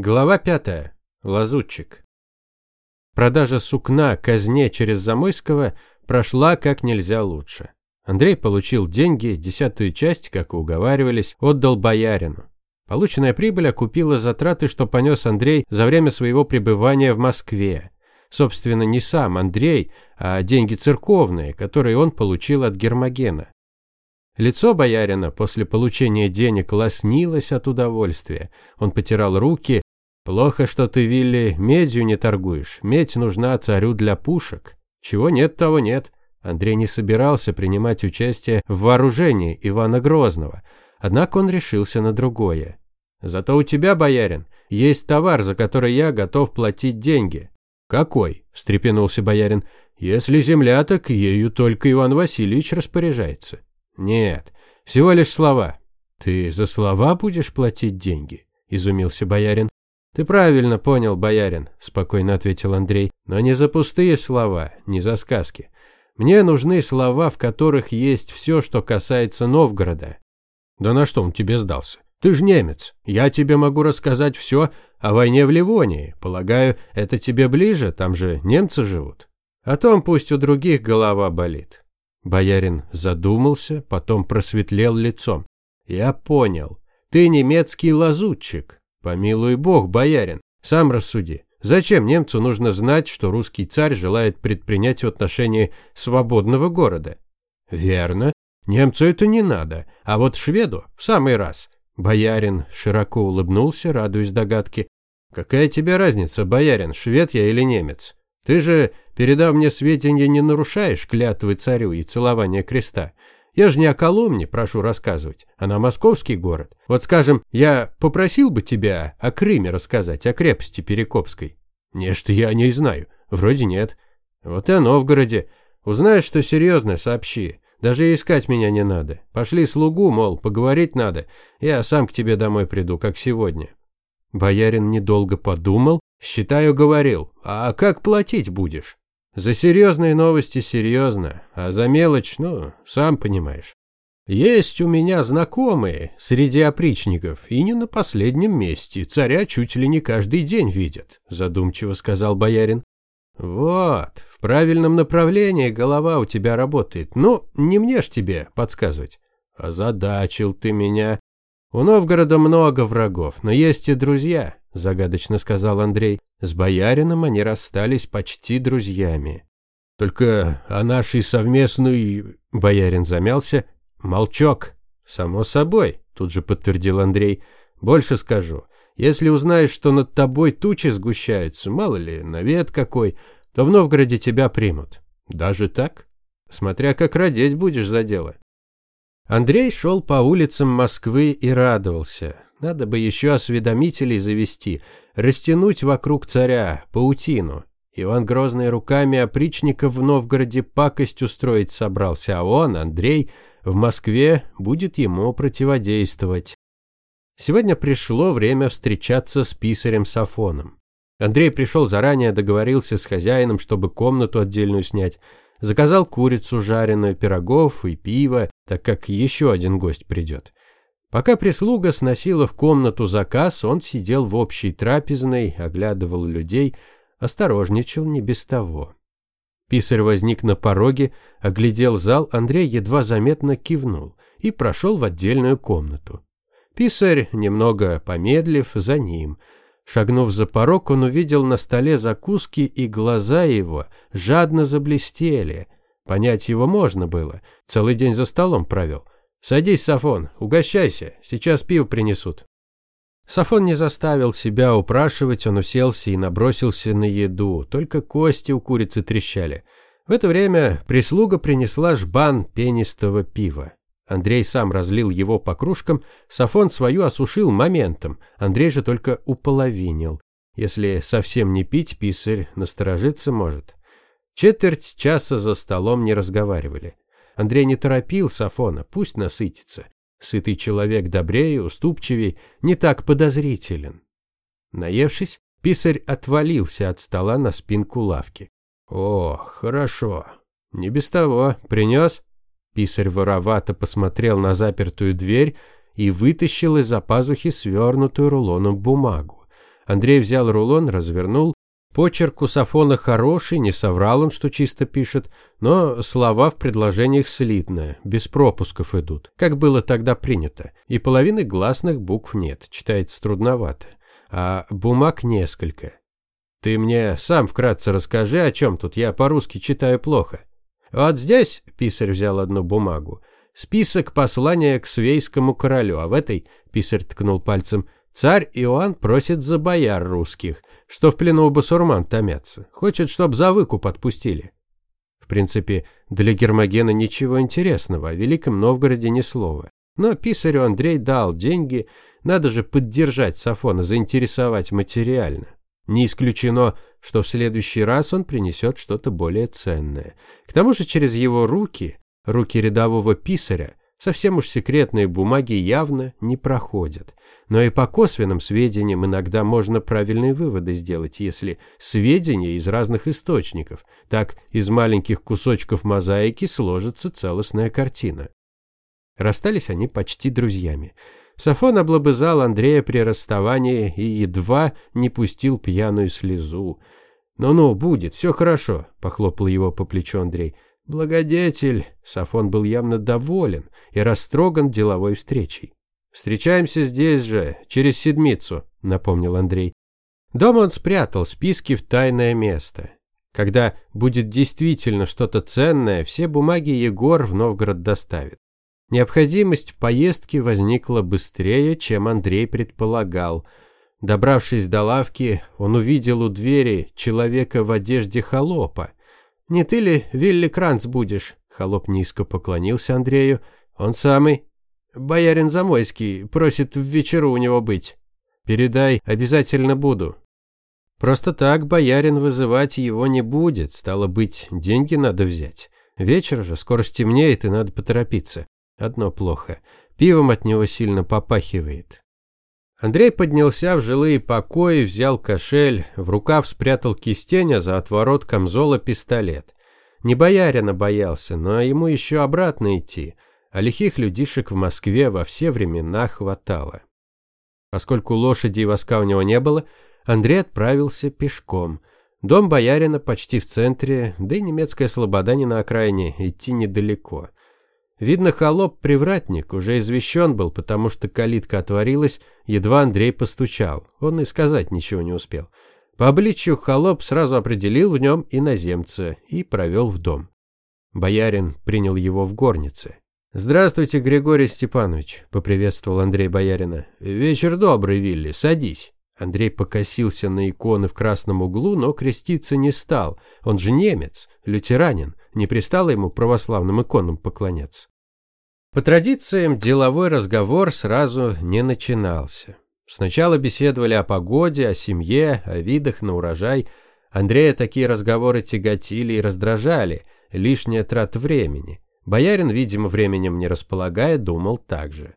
Глава пятая. Лазутчик. Продажа сукна казне через Замойского прошла как нельзя лучше. Андрей получил деньги, десятую часть, как и уговаривались, отдал боярину. Полученная прибыль окупила затраты, что понес Андрей за время своего пребывания в Москве. Собственно, не сам Андрей, а деньги церковные, которые он получил от Гермогена. Лицо боярина после получения денег лоснилось от удовольствия. Он потирал руки, Плохо, что ты, Вилли, медью не торгуешь. Медь нужна царю для пушек. Чего нет, того нет. Андрей не собирался принимать участие в вооружении Ивана Грозного. Однако он решился на другое. Зато у тебя, боярин, есть товар, за который я готов платить деньги. Какой? встрепенулся боярин. Если земля, так ею только Иван Васильевич распоряжается. Нет, всего лишь слова. Ты за слова будешь платить деньги? изумился боярин. «Ты правильно понял, боярин», – спокойно ответил Андрей. «Но не за пустые слова, не за сказки. Мне нужны слова, в которых есть все, что касается Новгорода». «Да на что он тебе сдался? Ты ж немец. Я тебе могу рассказать все о войне в Ливонии. Полагаю, это тебе ближе, там же немцы живут. О том пусть у других голова болит». Боярин задумался, потом просветлел лицом. «Я понял. Ты немецкий лазутчик. Помилуй бог, боярин, сам рассуди. Зачем немцу нужно знать, что русский царь желает предпринять в отношении свободного города? Верно, немцу это не надо, а вот шведу в самый раз. Боярин широко улыбнулся, радуясь догадке. Какая тебе разница, боярин, швед я или немец? Ты же, передав мне сведения, не нарушаешь клятвы царю и целования креста. Я же не о Коломне прошу рассказывать, а на московский город. Вот скажем, я попросил бы тебя о Крыме рассказать, о крепости Перекопской. Нечто я о ней знаю. Вроде нет. Вот и о Новгороде. Узнаешь, что серьезно, сообщи. Даже искать меня не надо. Пошли слугу, мол, поговорить надо. Я сам к тебе домой приду, как сегодня. Боярин недолго подумал, считаю, говорил. А как платить будешь? За серьезные новости серьезно, а за мелочь, ну, сам понимаешь. Есть у меня знакомые среди опричников, и не на последнем месте. Царя чуть ли не каждый день видят, задумчиво сказал боярин. Вот, в правильном направлении голова у тебя работает. Ну, не мне ж тебе подсказывать. Озадачил ты меня. У Новгорода много врагов, но есть и друзья, загадочно сказал Андрей. С боярином они расстались почти друзьями. Только о нашей совместной... Боярин замялся. Молчок. Само собой, тут же подтвердил Андрей. Больше скажу. Если узнаешь, что над тобой тучи сгущаются, мало ли, навет какой, то в Новгороде тебя примут. Даже так? Смотря как родить будешь за дело. Андрей шел по улицам Москвы и радовался. Надо бы еще осведомителей завести, растянуть вокруг царя паутину. Иван Грозный руками опричников в Новгороде пакость устроить собрался, а он, Андрей, в Москве будет ему противодействовать. Сегодня пришло время встречаться с писарем Сафоном. Андрей пришел заранее, договорился с хозяином, чтобы комнату отдельную снять. Заказал курицу жареную, пирогов и пиво, так как еще один гость придет. Пока прислуга сносила в комнату заказ, он сидел в общей трапезной, оглядывал людей, осторожничал не без того. Писарь возник на пороге, оглядел зал, Андрей едва заметно кивнул и прошел в отдельную комнату. Писарь, немного помедлив, за ним. Шагнув за порог, он увидел на столе закуски, и глаза его жадно заблестели. Понять его можно было, целый день за столом провел – «Садись, Сафон, угощайся, сейчас пиво принесут». Сафон не заставил себя упрашивать, он уселся и набросился на еду, только кости у курицы трещали. В это время прислуга принесла жбан пенистого пива. Андрей сам разлил его по кружкам, Сафон свою осушил моментом, Андрей же только уполовинил. Если совсем не пить, писарь насторожиться может. Четверть часа за столом не разговаривали. Андрей не торопил Сафона, пусть насытится. Сытый человек добрее, уступчивей, не так подозрителен. Наевшись, писарь отвалился от стола на спинку лавки. «О, хорошо. Не без того. Принес?» Писарь воровато посмотрел на запертую дверь и вытащил из-за пазухи свернутую рулоном бумагу. Андрей взял рулон, развернул. Почерк у Сафона хороший, не соврал он, что чисто пишет, но слова в предложениях слитно, без пропусков идут, как было тогда принято, и половины гласных букв нет, читается трудновато, а бумаг несколько. Ты мне сам вкратце расскажи, о чем тут, я по-русски читаю плохо. Вот здесь, писарь взял одну бумагу, список послания к свейскому королю, а в этой, писарь ткнул пальцем, царь Иоанн просит за бояр русских, что в плену у басурман томятся, хочет, чтоб за выкуп отпустили. В принципе, для Гермогена ничего интересного, о Великом Новгороде ни слова. Но писарю Андрей дал деньги, надо же поддержать Сафона, заинтересовать материально. Не исключено, что в следующий раз он принесет что-то более ценное. К тому же через его руки, руки рядового писаря, совсем уж секретные бумаги явно не проходят. Но и по косвенным сведениям иногда можно правильные выводы сделать, если сведения из разных источников. Так из маленьких кусочков мозаики сложится целостная картина. Расстались они почти друзьями. Сафон облобызал Андрея при расставании и едва не пустил пьяную слезу. «Ну-ну, будет, все хорошо», – похлопал его по плечу Андрей. «Благодетель!» – Сафон был явно доволен и растроган деловой встречей. «Встречаемся здесь же, через седмицу», – напомнил Андрей. Дома он спрятал списки в тайное место. Когда будет действительно что-то ценное, все бумаги Егор в Новгород доставит. Необходимость поездки возникла быстрее, чем Андрей предполагал. Добравшись до лавки, он увидел у двери человека в одежде холопа. «Не ты ли Вилли Кранц будешь?» Холоп низко поклонился Андрею. «Он самый. Боярин Замойский просит в вечеру у него быть. Передай, обязательно буду». Просто так боярин вызывать его не будет, стало быть, деньги надо взять. Вечер же, скоро стемнеет и надо поторопиться. Одно плохо. Пивом от него сильно попахивает. Андрей поднялся в жилые покои, взял кошель, в рукав спрятал кистень, а за отворот камзола пистолет. Не боярина боялся, но ему еще обратно идти, а лихих людишек в Москве во все времена хватало. Поскольку лошади и воска у него не было, Андрей отправился пешком. Дом боярина почти в центре, да и немецкая слобода не на окраине, идти недалеко. Видно, холоп-привратник уже извещен был, потому что калитка отворилась, едва Андрей постучал. Он и сказать ничего не успел. По обличью холоп сразу определил в нем иноземца и провел в дом. Боярин принял его в горнице. «Здравствуйте, Григорий Степанович», – поприветствовал Андрей боярина. «Вечер добрый, Вилли, садись». Андрей покосился на иконы в красном углу, но креститься не стал. Он же немец, лютеранин, не пристало ему православным иконам поклоняться. По традициям, деловой разговор сразу не начинался. Сначала беседовали о погоде, о семье, о видах на урожай. Андрея такие разговоры тяготили и раздражали, лишняя трата времени. Боярин, видимо, временем не располагая, думал так же.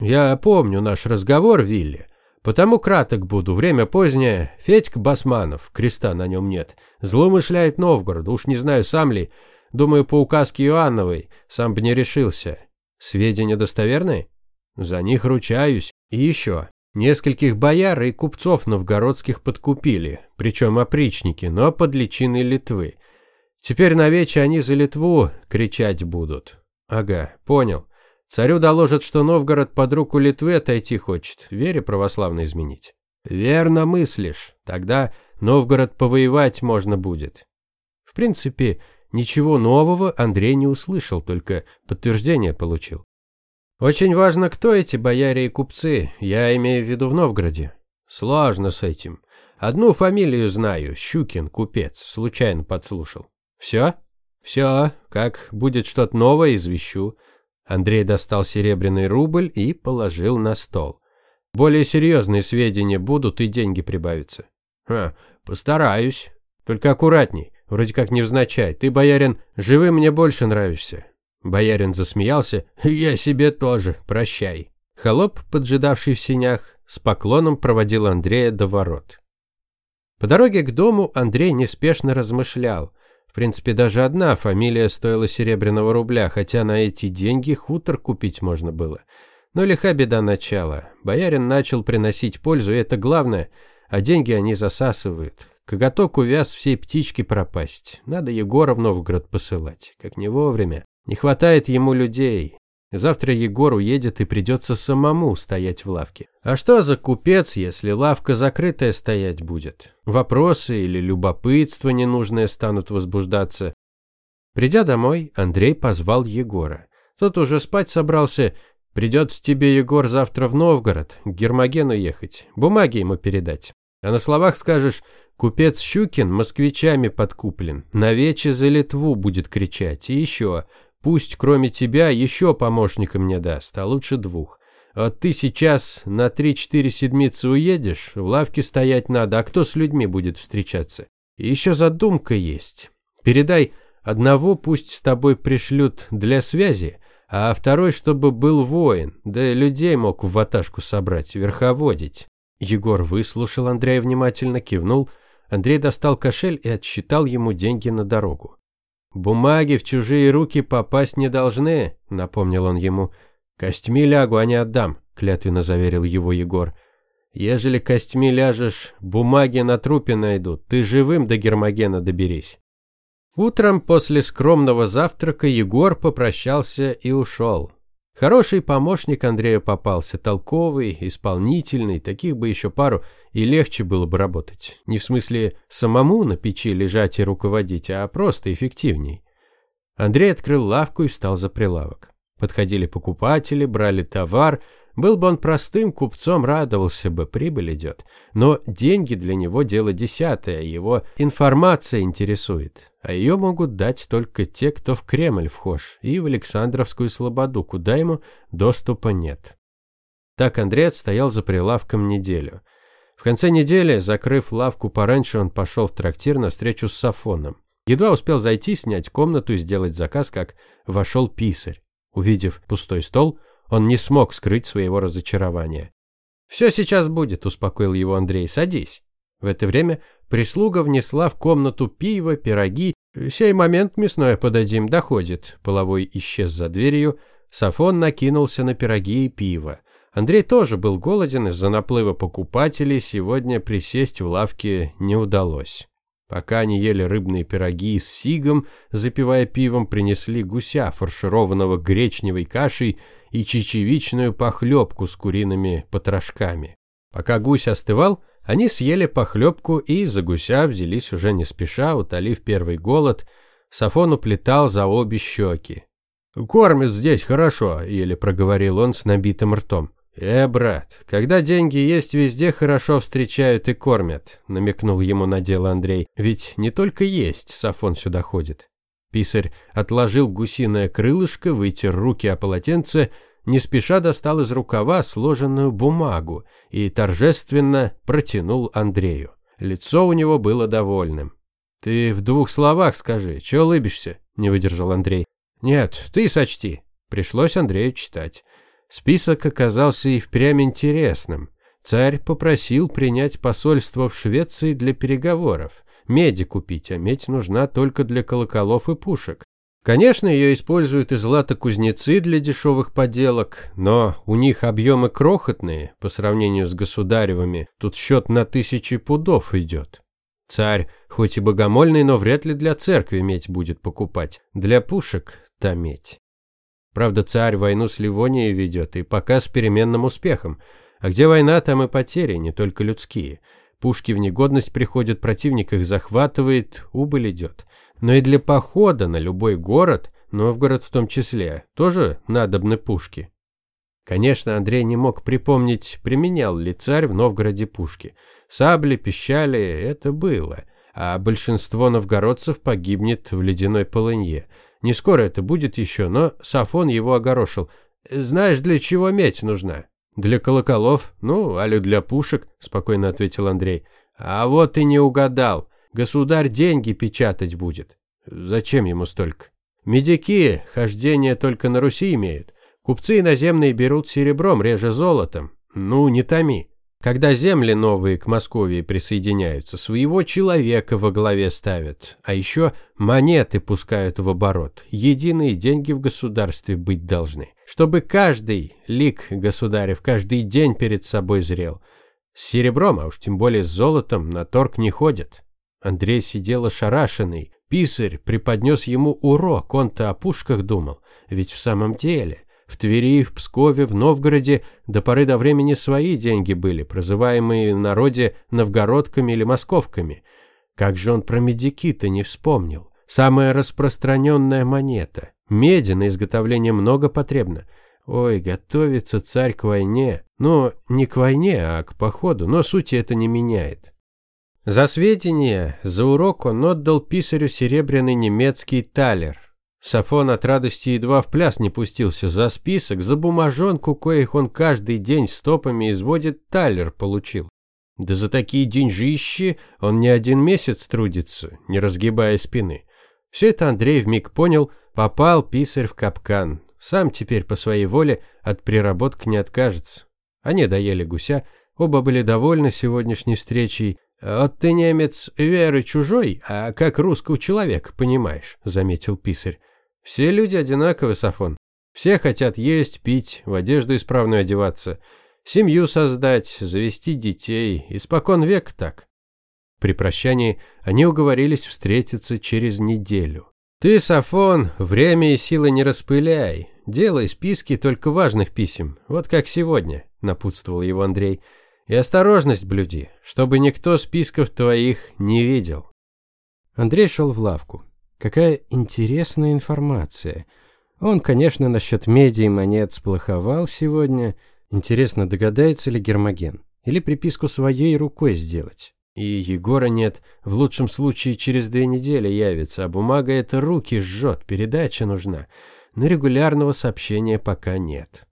«Я помню наш разговор, Вилли. Потому краток буду, время позднее. Федька Басманов, креста на нем нет. Злоумышляет Новгород, уж не знаю, сам ли. Думаю, по указке Иоанновой, сам бы не решился. Сведения достоверные? За них ручаюсь. И еще. Нескольких бояр и купцов новгородских подкупили, причем опричники, но под личиной Литвы. Теперь на вече они за Литву кричать будут. Ага, понял. Царю доложат, что Новгород под руку Литвы отойти хочет, вере православно изменить. Верно мыслишь. Тогда Новгород повоевать можно будет. В принципе, ничего нового Андрей не услышал, только подтверждение получил. Очень важно, кто эти бояре и купцы, я имею в виду в Новгороде. Сложно с этим. Одну фамилию знаю, Щукин, купец, случайно подслушал. Все? Все, как будет что-то новое, извещу. Андрей достал серебряный рубль и положил на стол. Более серьезные сведения будут и деньги прибавятся. Ха, постараюсь. Только аккуратней, вроде как невзначай. Ты, боярин, живым мне больше нравишься. Боярин засмеялся. Я себе тоже, прощай. Холоп, поджидавший в синях, с поклоном проводил Андрея до ворот. По дороге к дому Андрей неспешно размышлял. В принципе, даже одна фамилия стоила серебряного рубля, хотя на эти деньги хутор купить можно было. Но лиха беда начала. Боярин начал приносить пользу, и это главное. а деньги они засасывают. Коготок увяз всей птички пропасть. Надо Егора в Новгород посылать, как не вовремя. Не хватает ему людей. Завтра Егор уедет и придется самому стоять в лавке. А что за купец, если лавка закрытая стоять будет? Вопросы или любопытство ненужное станут возбуждаться. Придя домой, Андрей позвал Егора. Тот уже спать собрался. Придется тебе, Егор, завтра в Новгород, к Гермогену ехать, бумаги ему передать. А на словах скажешь, купец Щукин москвичами подкуплен, на вече за Литву будет кричать. И еще, Пусть кроме тебя еще помощника мне даст, а лучше двух. Вот ты сейчас на три-четыре седмицы уедешь, в лавке стоять надо, а кто с людьми будет встречаться? И еще задумка есть. Передай, одного пусть с тобой пришлют для связи, а второй, чтобы был воин, да людей мог в ваташку собрать, верховодить. Егор выслушал Андрея внимательно, кивнул. Андрей достал кошель и отсчитал ему деньги на дорогу. «Бумаги в чужие руки попасть не должны», — напомнил он ему. «Костьми лягу, а не отдам», — клятвенно заверил его Егор. «Ежели костьми ляжешь, бумаги на трупе найдут, ты живым до Гермогена доберись». Утром после скромного завтрака Егор попрощался и ушел. Хороший помощник Андрею попался, толковый, исполнительный, таких бы еще пару, и легче было бы работать. Не в смысле самому на печи лежать и руководить, а просто эффективней. Андрей открыл лавку и встал за прилавок. Подходили покупатели, брали товар, был бы он простым купцом, радовался бы, прибыль идет. Но деньги для него дело десятое, его информация интересует. А ее могут дать только те, кто в Кремль вхож, и в Александровскую Слободу, куда ему доступа нет. Так Андрей отстоял за прилавком неделю. В конце недели, закрыв лавку пораньше, он пошел в трактир на встречу с Сафоном. Едва успел зайти, снять комнату и сделать заказ, как вошел писарь. Увидев пустой стол, он не смог скрыть своего разочарования. «Все сейчас будет», – успокоил его Андрей. «Садись». В это время прислуга внесла в комнату пиво, пироги. «Сей момент мясное подадим, доходит». Половой исчез за дверью. Сафон накинулся на пироги и пиво. Андрей тоже был голоден из-за наплыва покупателей, сегодня присесть в лавке не удалось. Пока они ели рыбные пироги с сигом, запивая пивом, принесли гуся, фаршированного гречневой кашей и чечевичную похлебку с куриными потрошками. Пока гусь остывал, они съели похлебку и за гуся взялись уже не спеша, утолив первый голод. Сафон уплетал за обе щеки. «Кормят здесь хорошо», — еле проговорил он с набитым ртом. «Э, брат, когда деньги есть, везде хорошо встречают и кормят», намекнул ему на дело Андрей. «Ведь не только есть Сафон сюда ходит». Писарь отложил гусиное крылышко, вытер руки о полотенце, не спеша достал из рукава сложенную бумагу и торжественно протянул Андрею. Лицо у него было довольным. «Ты в двух словах скажи, чего улыбишься?» – не выдержал Андрей. «Нет, ты сочти». Пришлось Андрею читать. Список оказался и впрямь интересным. Царь попросил принять посольство в Швеции для переговоров. Меди купить, а медь нужна только для колоколов и пушек. Конечно, ее используют и златокузнецы для дешевых поделок, но у них объемы крохотные по сравнению с государевыми. Тут счет на тысячи пудов идет. Царь, хоть и богомольный, но вряд ли для церкви медь будет покупать. Для пушек – та медь. Правда, царь войну с Ливонией ведет, и пока с переменным успехом. А где война, там и потери, не только людские. Пушки в негодность приходят, противник их захватывает, убыль идет. Но и для похода на любой город, Новгород в том числе, тоже надобны пушки. Конечно, Андрей не мог припомнить, применял ли царь в Новгороде пушки. Сабли, пищали – это было. А большинство новгородцев погибнет в ледяной полынье – не скоро это будет еще, но Сафон его огорошил. «Знаешь, для чего медь нужна?» «Для колоколов, ну, али для пушек», – спокойно ответил Андрей. «А вот и не угадал. Государь деньги печатать будет». «Зачем ему столько?» «Медики хождение только на Руси имеют. Купцы иноземные берут серебром, реже золотом. Ну, не томи. Когда земли новые к Москве присоединяются, своего человека во главе ставят, а еще монеты пускают в оборот. Единые деньги в государстве быть должны, чтобы каждый лик государев каждый день перед собой зрел. С серебром, а уж тем более с золотом, на торг не ходят. Андрей сидел ошарашенный. Писарь преподнес ему урок, он-то о пушках думал. Ведь в самом деле, в Твери, в Пскове, в Новгороде до поры до времени свои деньги были, прозываемые в народе новгородками или московками. Как же он про медики-то не вспомнил? Самая распространенная монета. Меди на изготовление много потребно. Ой, готовится царь к войне. Ну, не к войне, а к походу, но сути это не меняет. За сведения, за урок он отдал писарю серебряный немецкий талер. Сафон от радости едва в пляс не пустился. За список, за бумажонку, коих он каждый день стопами изводит, талер получил. Да за такие деньжищи он не один месяц трудится, не разгибая спины. Все это Андрей вмиг понял, попал писарь в капкан. Сам теперь по своей воле от приработки не откажется. Они доели гуся, оба были довольны сегодняшней встречей. «Вот ты, немец, веры чужой, а как русского человека, понимаешь», — заметил писарь. «Все люди одинаковы, Сафон. Все хотят есть, пить, в одежду исправную одеваться, семью создать, завести детей, испокон век так. При прощании они уговорились встретиться через неделю. «Ты, Сафон, время и силы не распыляй. Делай списки только важных писем, вот как сегодня», – напутствовал его Андрей. «И осторожность блюди, чтобы никто списков твоих не видел». Андрей шел в лавку. Какая интересная информация. Он, конечно, насчет меди и монет сплоховал сегодня. Интересно, догадается ли Гермоген? Или приписку своей рукой сделать? И Егора нет, в лучшем случае через две недели явится, а бумага это руки жжет, передача нужна. Но регулярного сообщения пока нет.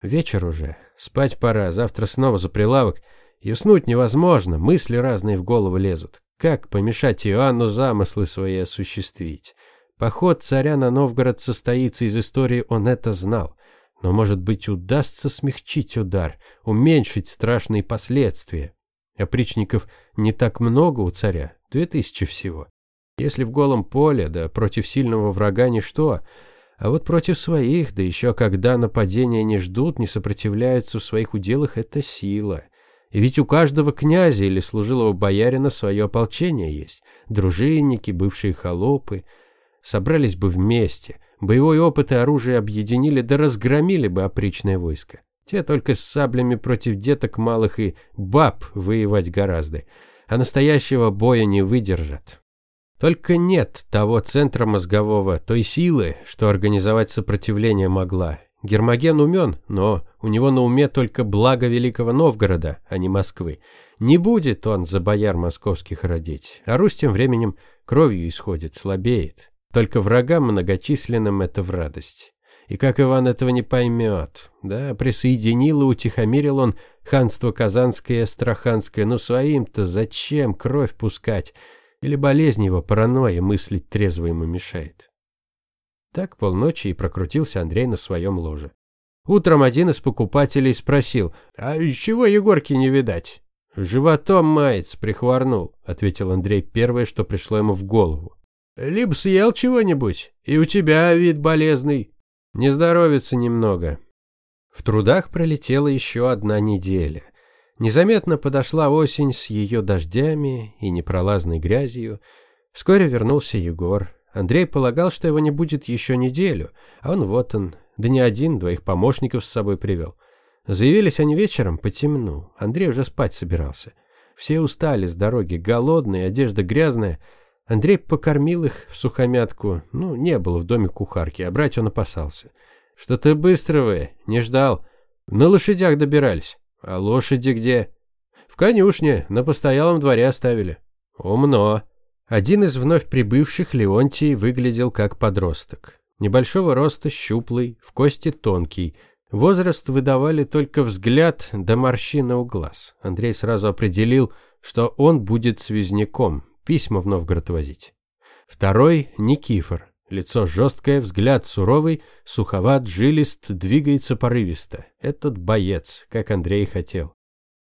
Вечер уже, спать пора, завтра снова за прилавок. И уснуть невозможно, мысли разные в голову лезут. Как помешать Иоанну замыслы свои осуществить? Поход царя на Новгород состоится из истории, он это знал. Но, может быть, удастся смягчить удар, уменьшить страшные последствия. Опричников не так много у царя, две тысячи всего. Если в голом поле, да против сильного врага ничто, а вот против своих, да еще когда нападения не ждут, не сопротивляются в своих уделах, это сила. Ведь у каждого князя или служилого боярина свое ополчение есть. Дружинники, бывшие холопы. Собрались бы вместе, боевой опыт и оружие объединили, да разгромили бы опричное войско. Те только с саблями против деток малых и баб воевать гораздо, а настоящего боя не выдержат. Только нет того центра мозгового, той силы, что организовать сопротивление могла. Гермоген умен, но у него на уме только благо Великого Новгорода, а не Москвы. Не будет он за бояр московских родить, а Русь тем временем кровью исходит, слабеет. Только врагам многочисленным это в радость. И как Иван этого не поймет? Да, присоединил и утихомирил он ханство Казанское и Астраханское, но своим-то зачем кровь пускать? Или болезнь его, паранойя, мыслить трезво ему мешает? Так полночи и прокрутился Андрей на своем ложе. Утром один из покупателей спросил, «А чего Егорки не видать?» «Животом мается, прихворнул», — ответил Андрей первое, что пришло ему в голову. «Либо съел чего-нибудь, и у тебя вид болезный, не здоровится немного. В трудах пролетела еще одна неделя. Незаметно подошла осень с ее дождями и непролазной грязью. Вскоре вернулся Егор. Андрей полагал, что его не будет еще неделю, а он вот он, да не один, двоих помощников с собой привел. Заявились они вечером по темну. Андрей уже спать собирался. Все устали с дороги, голодные, одежда грязная. Андрей покормил их в сухомятку. Ну, не было в доме кухарки, а брать он опасался. Что-то быстро вы, не ждал. На лошадях добирались. А лошади где? В конюшне, на постоялом дворе оставили. Умно. Один из вновь прибывших, Леонтий, выглядел как подросток. Небольшого роста, щуплый, в кости тонкий. Возраст выдавали только взгляд да морщина у глаз. Андрей сразу определил, что он будет связняком, письма в Новгород возить. Второй – Никифор. Лицо жесткое, взгляд суровый, суховат, жилист, двигается порывисто. Этот боец, как Андрей хотел.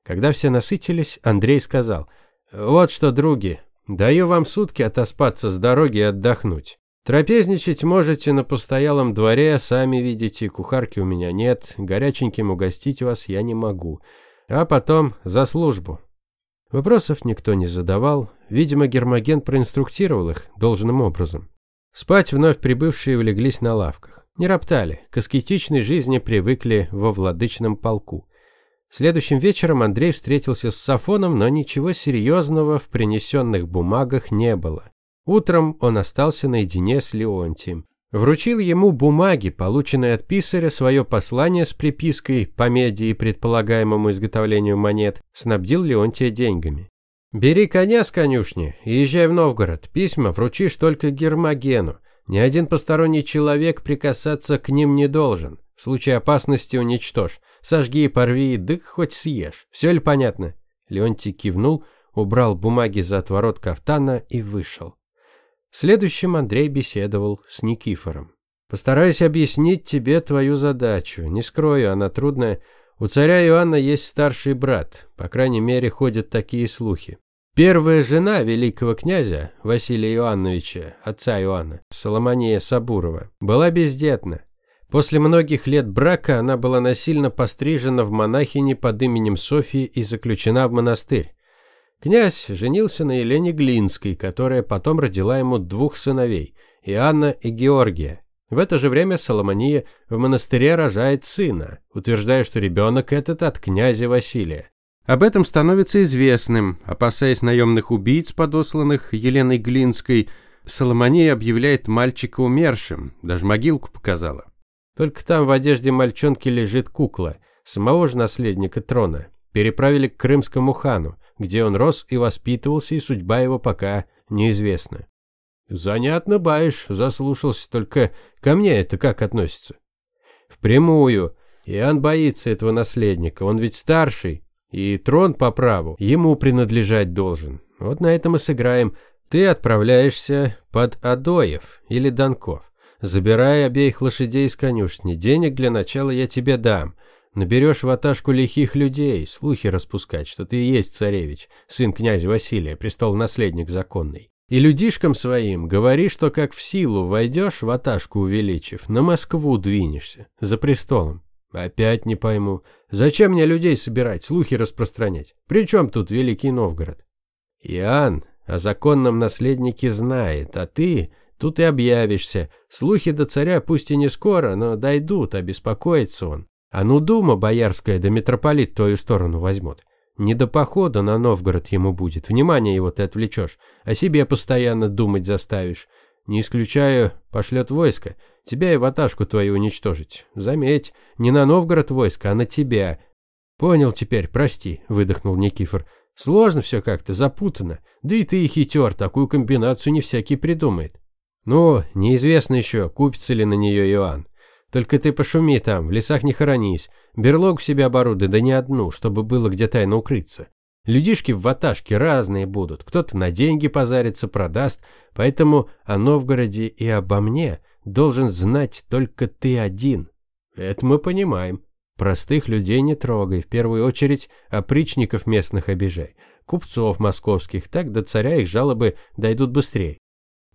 Когда все насытились, Андрей сказал, «Вот что, други, даю вам сутки отоспаться с дороги и отдохнуть. Трапезничать можете на постоялом дворе, сами видите, кухарки у меня нет, горяченьким угостить вас я не могу. а потом за службу. Вопросов никто не задавал, видимо, Гермоген проинструктировал их должным образом. Спать вновь прибывшие улеглись на лавках. Не роптали, к аскетичной жизни привыкли во владычном полку. Следующим вечером Андрей встретился с Сафоном, но ничего серьезного в принесенных бумагах не было. Утром он остался наедине с Леонтием. Вручил ему бумаги, полученные от писаря, свое послание с припиской по и предполагаемому изготовлению монет, снабдил Леонтия деньгами. «Бери коня с конюшни и езжай в Новгород. Письма вручишь только Гермогену. Ни один посторонний человек прикасаться к ним не должен. В случае опасности уничтожь. Сожги, порви, да хоть съешь. Все ли понятно?» Леонтий кивнул, убрал бумаги за отворот кафтана и вышел. Следующим Андрей беседовал с Никифором. «Постараюсь объяснить тебе твою задачу. Не скрою, она трудная. У царя Иоанна есть старший брат. По крайней мере, ходят такие слухи. Первая жена великого князя, Василия Иоанновича, отца Иоанна, Соломония Сабурова, была бездетна. После многих лет брака она была насильно пострижена в монахини под именем Софии и заключена в монастырь. Князь женился на Елене Глинской, которая потом родила ему двух сыновей – Иоанна и Георгия. В это же время Соломония в монастыре рожает сына, утверждая, что ребенок этот от князя Василия. Об этом становится известным. Опасаясь наемных убийц, подосланных Еленой Глинской, Соломония объявляет мальчика умершим, даже могилку показала. Только там в одежде мальчонки лежит кукла, самого же наследника трона. Переправили к крымскому хану где он рос и воспитывался, и судьба его пока неизвестна. Занятно, Баиш, заслушался, только ко мне это как относится? Впрямую. Иоанн боится этого наследника, он ведь старший, и трон по праву ему принадлежать должен. Вот на этом и сыграем. Ты отправляешься под Адоев или Донков. Забирай обеих лошадей из конюшни. Денег для начала я тебе дам. Наберешь ваташку лихих людей, слухи распускать, что ты и есть царевич, сын князя Василия, престол-наследник законный. И людишкам своим говори, что как в силу войдешь, ваташку увеличив, на Москву двинешься, за престолом. Опять не пойму, зачем мне людей собирать, слухи распространять? При чем тут Великий Новгород? Иоанн о законном наследнике знает, а ты тут и объявишься. Слухи до царя пусть и не скоро, но дойдут, обеспокоится он. А ну дума боярская да митрополит твою сторону возьмут. Не до похода на Новгород ему будет, внимание его ты отвлечешь, о себе постоянно думать заставишь. Не исключаю, пошлет войско, тебя и ваташку твою уничтожить. Заметь, не на Новгород войско, а на тебя. Понял теперь, прости, выдохнул Никифор. Сложно все как-то, запутано. Да и ты и хитер, такую комбинацию не всякий придумает. Ну, неизвестно еще, купится ли на нее Иоанн. Только ты пошуми там, в лесах не хоронись. Берлог себе оборудуй, да не одну, чтобы было где тайно укрыться. Людишки в ваташке разные будут. Кто-то на деньги позарится, продаст. Поэтому о Новгороде и обо мне должен знать только ты один. Это мы понимаем. Простых людей не трогай. В первую очередь опричников местных обижай. Купцов московских. Так до царя их жалобы дойдут быстрее.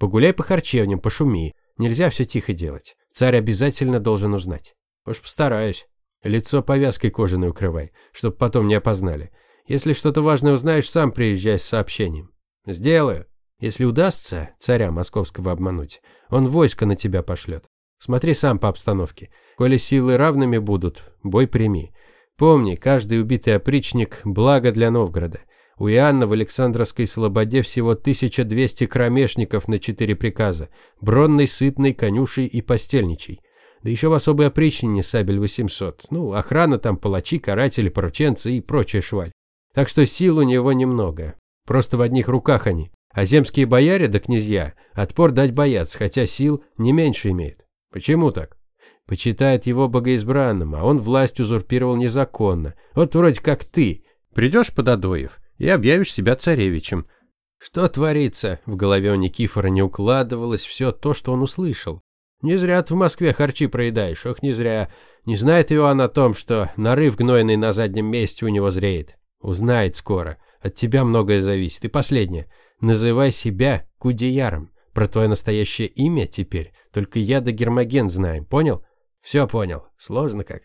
Погуляй по харчевням, пошуми. Нельзя все тихо делать. Царь обязательно должен узнать. Уж постараюсь. Лицо повязкой кожаной укрывай, чтоб потом не опознали. Если что-то важное узнаешь, сам приезжай с сообщением. Сделаю. Если удастся царя московского обмануть, он войско на тебя пошлет. Смотри сам по обстановке. Коли силы равными будут, бой прими. Помни, каждый убитый опричник – благо для Новгорода. У Иоанна в Александровской Слободе всего 1200 кромешников на четыре приказа – бронный, сытный, конюший и постельничий. Да еще в особой опричнине сабель 800. Ну, охрана там, палачи, каратели, порученцы и прочая шваль. Так что сил у него немного. Просто в одних руках они. А земские бояре да князья отпор дать боятся, хотя сил не меньше имеют. Почему так? Почитает его богоизбранным, а он власть узурпировал незаконно. Вот вроде как ты. Придешь под Адоев и объявишь себя царевичем. Что творится? В голове у Никифора не укладывалось все то, что он услышал. Не зря ты в Москве харчи проедаешь, ох, не зря. Не знает Иоанн о том, что нарыв гнойный на заднем месте у него зреет. Узнает скоро. От тебя многое зависит. И последнее. Называй себя Кудеяром. Про твое настоящее имя теперь только я да Гермоген знаем, понял? Все понял. Сложно как.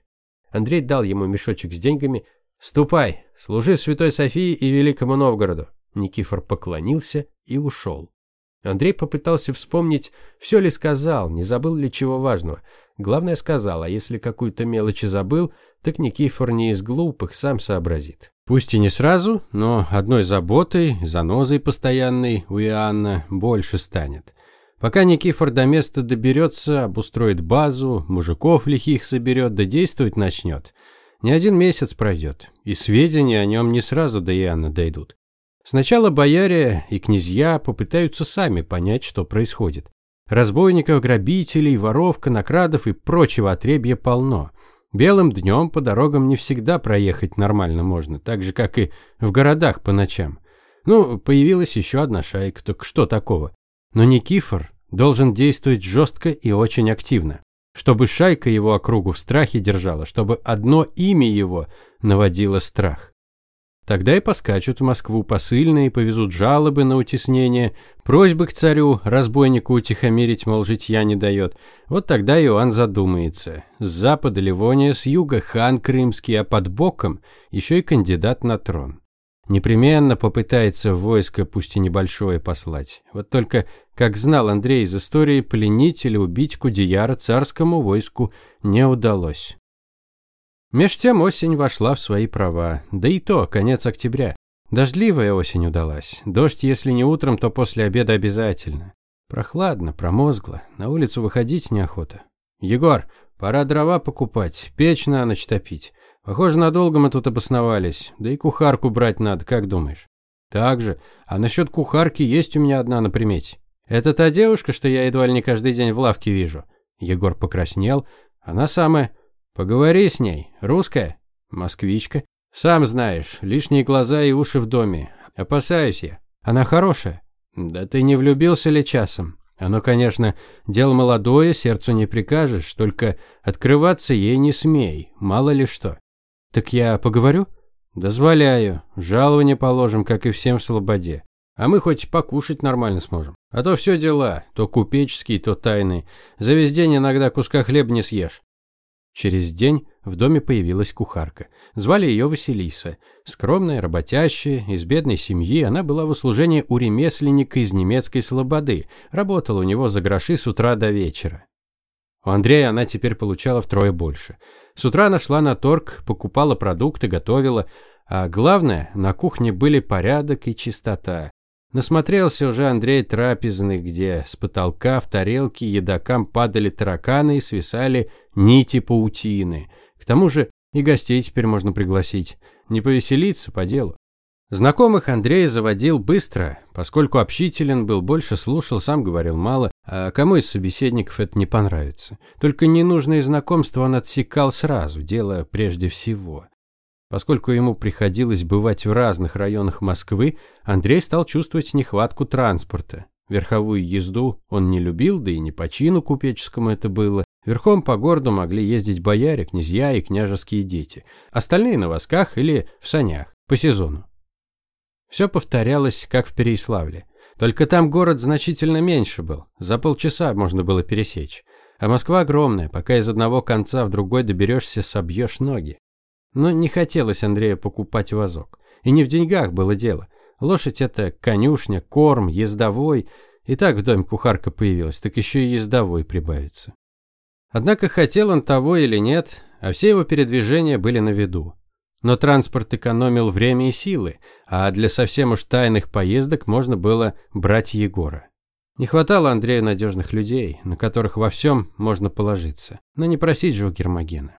Андрей дал ему мешочек с деньгами, Ступай, служи Святой Софии и Великому Новгороду. Никифор поклонился и ушел. Андрей попытался вспомнить, все ли сказал, не забыл ли чего важного. Главное сказал, а если какую-то мелочь забыл, так Никифор не из глупых, сам сообразит. Пусть и не сразу, но одной заботой, занозой постоянной у Иоанна больше станет. Пока Никифор до места доберется, обустроит базу, мужиков лихих соберет, да действовать начнет. Не один месяц пройдет, и сведения о нем не сразу до Иоанна дойдут. Сначала бояре и князья попытаются сами понять, что происходит. Разбойников, грабителей, воров, конокрадов и прочего отребья полно. Белым днем по дорогам не всегда проехать нормально можно, так же, как и в городах по ночам. Ну, появилась еще одна шайка, так что такого? Но Никифор должен действовать жестко и очень активно, чтобы шайка его округу в страхе держала, чтобы одно имя его наводило страх. Тогда и поскачут в Москву посыльные, повезут жалобы на утеснение, просьбы к царю, разбойнику утихомирить, мол, житья не дает. Вот тогда Иоанн задумается. С запада Ливония, с юга хан крымский, а под боком еще и кандидат на трон. Непременно попытается в войско, пусть и небольшое, послать. Вот только, как знал Андрей из истории, пленить или убить Кудеяра царскому войску не удалось. Меж тем осень вошла в свои права, да и то конец октября. Дождливая осень удалась. Дождь, если не утром, то после обеда обязательно. Прохладно, промозгло, на улицу выходить неохота. «Егор, пора дрова покупать, печь на ночь топить. Похоже, надолго мы тут обосновались, да и кухарку брать надо, как думаешь?» «Так же. А насчет кухарки есть у меня одна на примете. Это та девушка, что я едва ли не каждый день в лавке вижу?» Егор покраснел. «Она самая...» Поговори с ней. Русская? Москвичка? Сам знаешь, лишние глаза и уши в доме. Опасаюсь я. Она хорошая. Да ты не влюбился ли часом? Оно, конечно, дело молодое, сердцу не прикажешь, только открываться ей не смей, мало ли что. Так я поговорю? Дозволяю. Жалование положим, как и всем в Слободе. А мы хоть покушать нормально сможем. А то все дела, то купеческие, то тайные. За весь день иногда куска хлеба не съешь. Через день в доме появилась кухарка. Звали ее Василиса. Скромная, работящая, из бедной семьи, она была в услужении у ремесленника из немецкой слободы, работала у него за гроши с утра до вечера. У Андрея она теперь получала втрое больше. С утра она шла на торг, покупала продукты, готовила, а главное, на кухне были порядок и чистота. Насмотрелся уже Андрей трапезный, где с потолка в тарелке едокам падали тараканы и свисали нити паутины. К тому же и гостей теперь можно пригласить. Не повеселиться по делу. Знакомых Андрей заводил быстро, поскольку общителен был, больше слушал, сам говорил мало, а кому из собеседников это не понравится. Только ненужные знакомства он отсекал сразу, дело прежде всего. Поскольку ему приходилось бывать в разных районах Москвы, Андрей стал чувствовать нехватку транспорта. Верховую езду он не любил, да и не по чину купеческому это было. Верхом по городу могли ездить бояре, князья и княжеские дети. Остальные на восках или в санях, по сезону. Все повторялось, как в Переяславле. Только там город значительно меньше был. За полчаса можно было пересечь. А Москва огромная, пока из одного конца в другой доберешься, собьешь ноги. Но не хотелось Андрею покупать вазок. И не в деньгах было дело. Лошадь это конюшня, корм, ездовой. И так в доме кухарка появилась, так еще и ездовой прибавится. Однако хотел он того или нет, а все его передвижения были на виду. Но транспорт экономил время и силы, а для совсем уж тайных поездок можно было брать Егора. Не хватало Андрею надежных людей, на которых во всем можно положиться, но не просить же у Гермогена.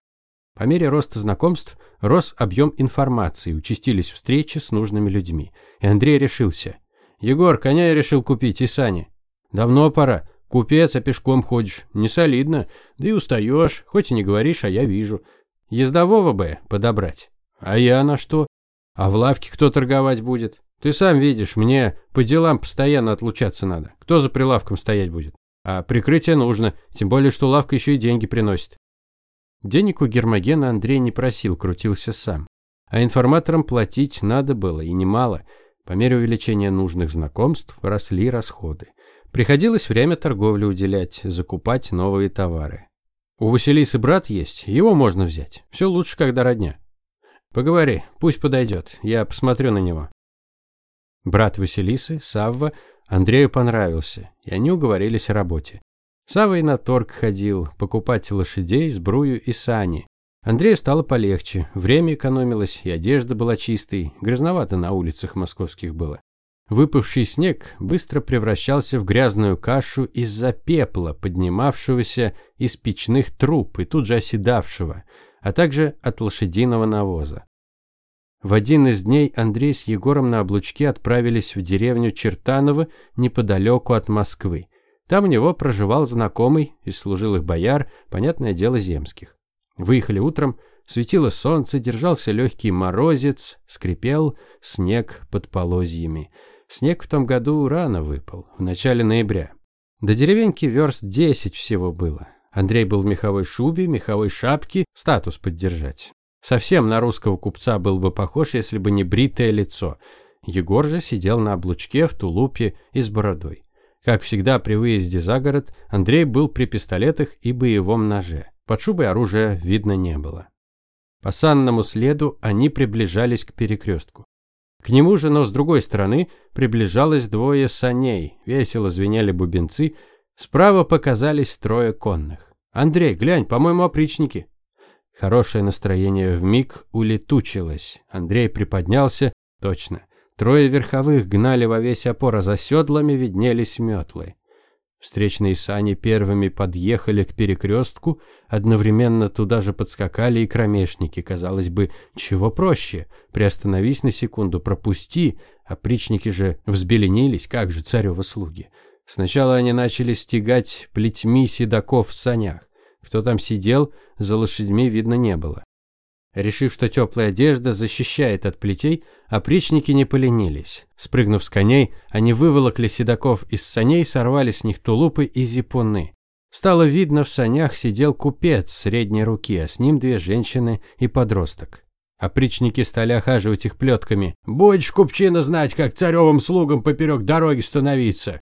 По мере роста знакомств рос объем информации, участились встречи с нужными людьми. И Андрей решился. «Егор, коня я решил купить, и сани». «Давно пора. Купец, а пешком ходишь. Не солидно. Да и устаешь, хоть и не говоришь, а я вижу. Ездового бы подобрать. А я на что? А в лавке кто торговать будет? Ты сам видишь, мне по делам постоянно отлучаться надо. Кто за прилавком стоять будет? А прикрытие нужно, тем более, что лавка еще и деньги приносит. Денег у Гермогена Андрей не просил, крутился сам. А информаторам платить надо было, и немало. По мере увеличения нужных знакомств росли расходы. Приходилось время торговли уделять, закупать новые товары. У Василисы брат есть, его можно взять. Все лучше, когда родня. Поговори, пусть подойдет, я посмотрю на него. Брат Василисы, Савва, Андрею понравился, и они уговорились о работе. Савва и на торг ходил, покупать лошадей, сбрую и сани. Андрею стало полегче, время экономилось, и одежда была чистой, грязновато на улицах московских было. Выпавший снег быстро превращался в грязную кашу из-за пепла, поднимавшегося из печных труб и тут же оседавшего, а также от лошадиного навоза. В один из дней Андрей с Егором на облучке отправились в деревню Чертаново неподалеку от Москвы. Там у него проживал знакомый из служилых бояр, понятное дело, земских. Выехали утром, светило солнце, держался легкий морозец, скрипел снег под полозьями. Снег в том году рано выпал, в начале ноября. До деревеньки верст десять всего было. Андрей был в меховой шубе, меховой шапке, статус поддержать. Совсем на русского купца был бы похож, если бы не бритое лицо. Егор же сидел на облучке в тулупе и с бородой. Как всегда при выезде за город, Андрей был при пистолетах и боевом ноже. Под шубой оружия видно не было. По санному следу они приближались к перекрестку. К нему же, но с другой стороны, приближалось двое саней, весело звенели бубенцы, справа показались трое конных. «Андрей, глянь, по-моему, опричники». Хорошее настроение вмиг улетучилось. Андрей приподнялся, точно. Трое верховых гнали во весь опор, а за седлами виднелись метлы. Встречные сани первыми подъехали к перекрестку, одновременно туда же подскакали и кромешники. Казалось бы, чего проще? Приостановись на секунду, пропусти, а причники же взбеленились, как же царевы слуги. Сначала они начали стегать плетьми седаков в санях. Кто там сидел, за лошадьми видно не было. Решив, что теплая одежда защищает от плетей, опричники не поленились. Спрыгнув с коней, они выволокли седаков из саней, сорвали с них тулупы и зипуны. Стало видно, в санях сидел купец средней руки, а с ним две женщины и подросток. Опричники стали охаживать их плетками. «Будешь, купчина, знать, как царевым слугам поперек дороги становиться!»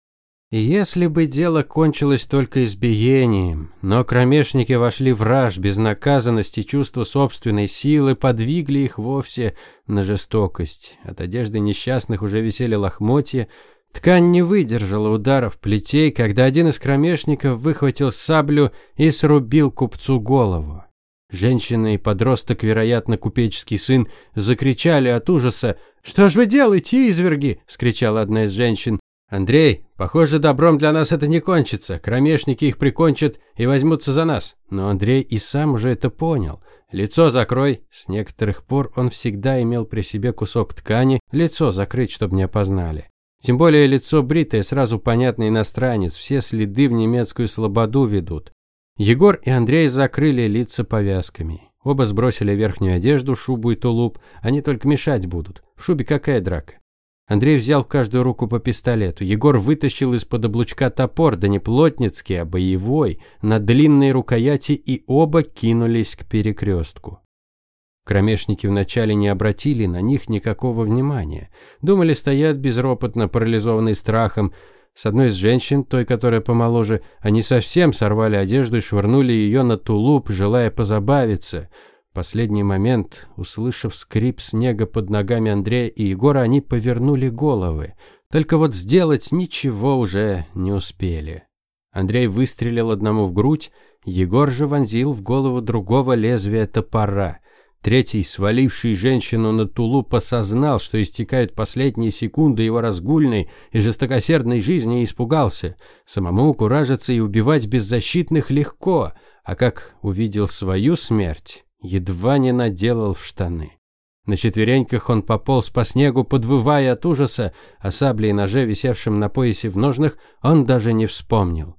Если бы дело кончилось только избиением, но кромешники вошли в раж, безнаказанность чувство собственной силы подвигли их вовсе на жестокость. От одежды несчастных уже висели лохмотья, Ткань не выдержала ударов плетей, когда один из кромешников выхватил саблю и срубил купцу голову. Женщина и подросток, вероятно, купеческий сын, закричали от ужаса. «Что ж вы делаете, изверги?» – вскричала одна из женщин. «Андрей, похоже, добром для нас это не кончится. Кромешники их прикончат и возьмутся за нас». Но Андрей и сам уже это понял. «Лицо закрой». С некоторых пор он всегда имел при себе кусок ткани, лицо закрыть, чтобы не опознали. Тем более лицо бритое, сразу понятный иностранец, все следы в немецкую слободу ведут. Егор и Андрей закрыли лица повязками. Оба сбросили верхнюю одежду, шубу и тулуп, они только мешать будут. В шубе какая драка? Андрей взял в каждую руку по пистолету. Егор вытащил из-под облучка топор, да не плотницкий, а боевой, на длинной рукояти, и оба кинулись к перекрестку. Кромешники вначале не обратили на них никакого внимания. Думали, стоят безропотно, парализованные страхом. С одной из женщин, той, которая помоложе, они совсем сорвали одежду и швырнули ее на тулуп, желая позабавиться – последний момент, услышав скрип снега под ногами Андрея и Егора, они повернули головы. Только вот сделать ничего уже не успели. Андрей выстрелил одному в грудь, Егор же вонзил в голову другого лезвия топора. Третий, сваливший женщину на тулуп, осознал, что истекают последние секунды его разгульной и жестокосердной жизни и испугался. Самому куражиться и убивать беззащитных легко, а как увидел свою смерть, едва не наделал в штаны. На четвереньках он пополз по снегу, подвывая от ужаса, а сабли и ноже, висевшим на поясе в ножнах, он даже не вспомнил.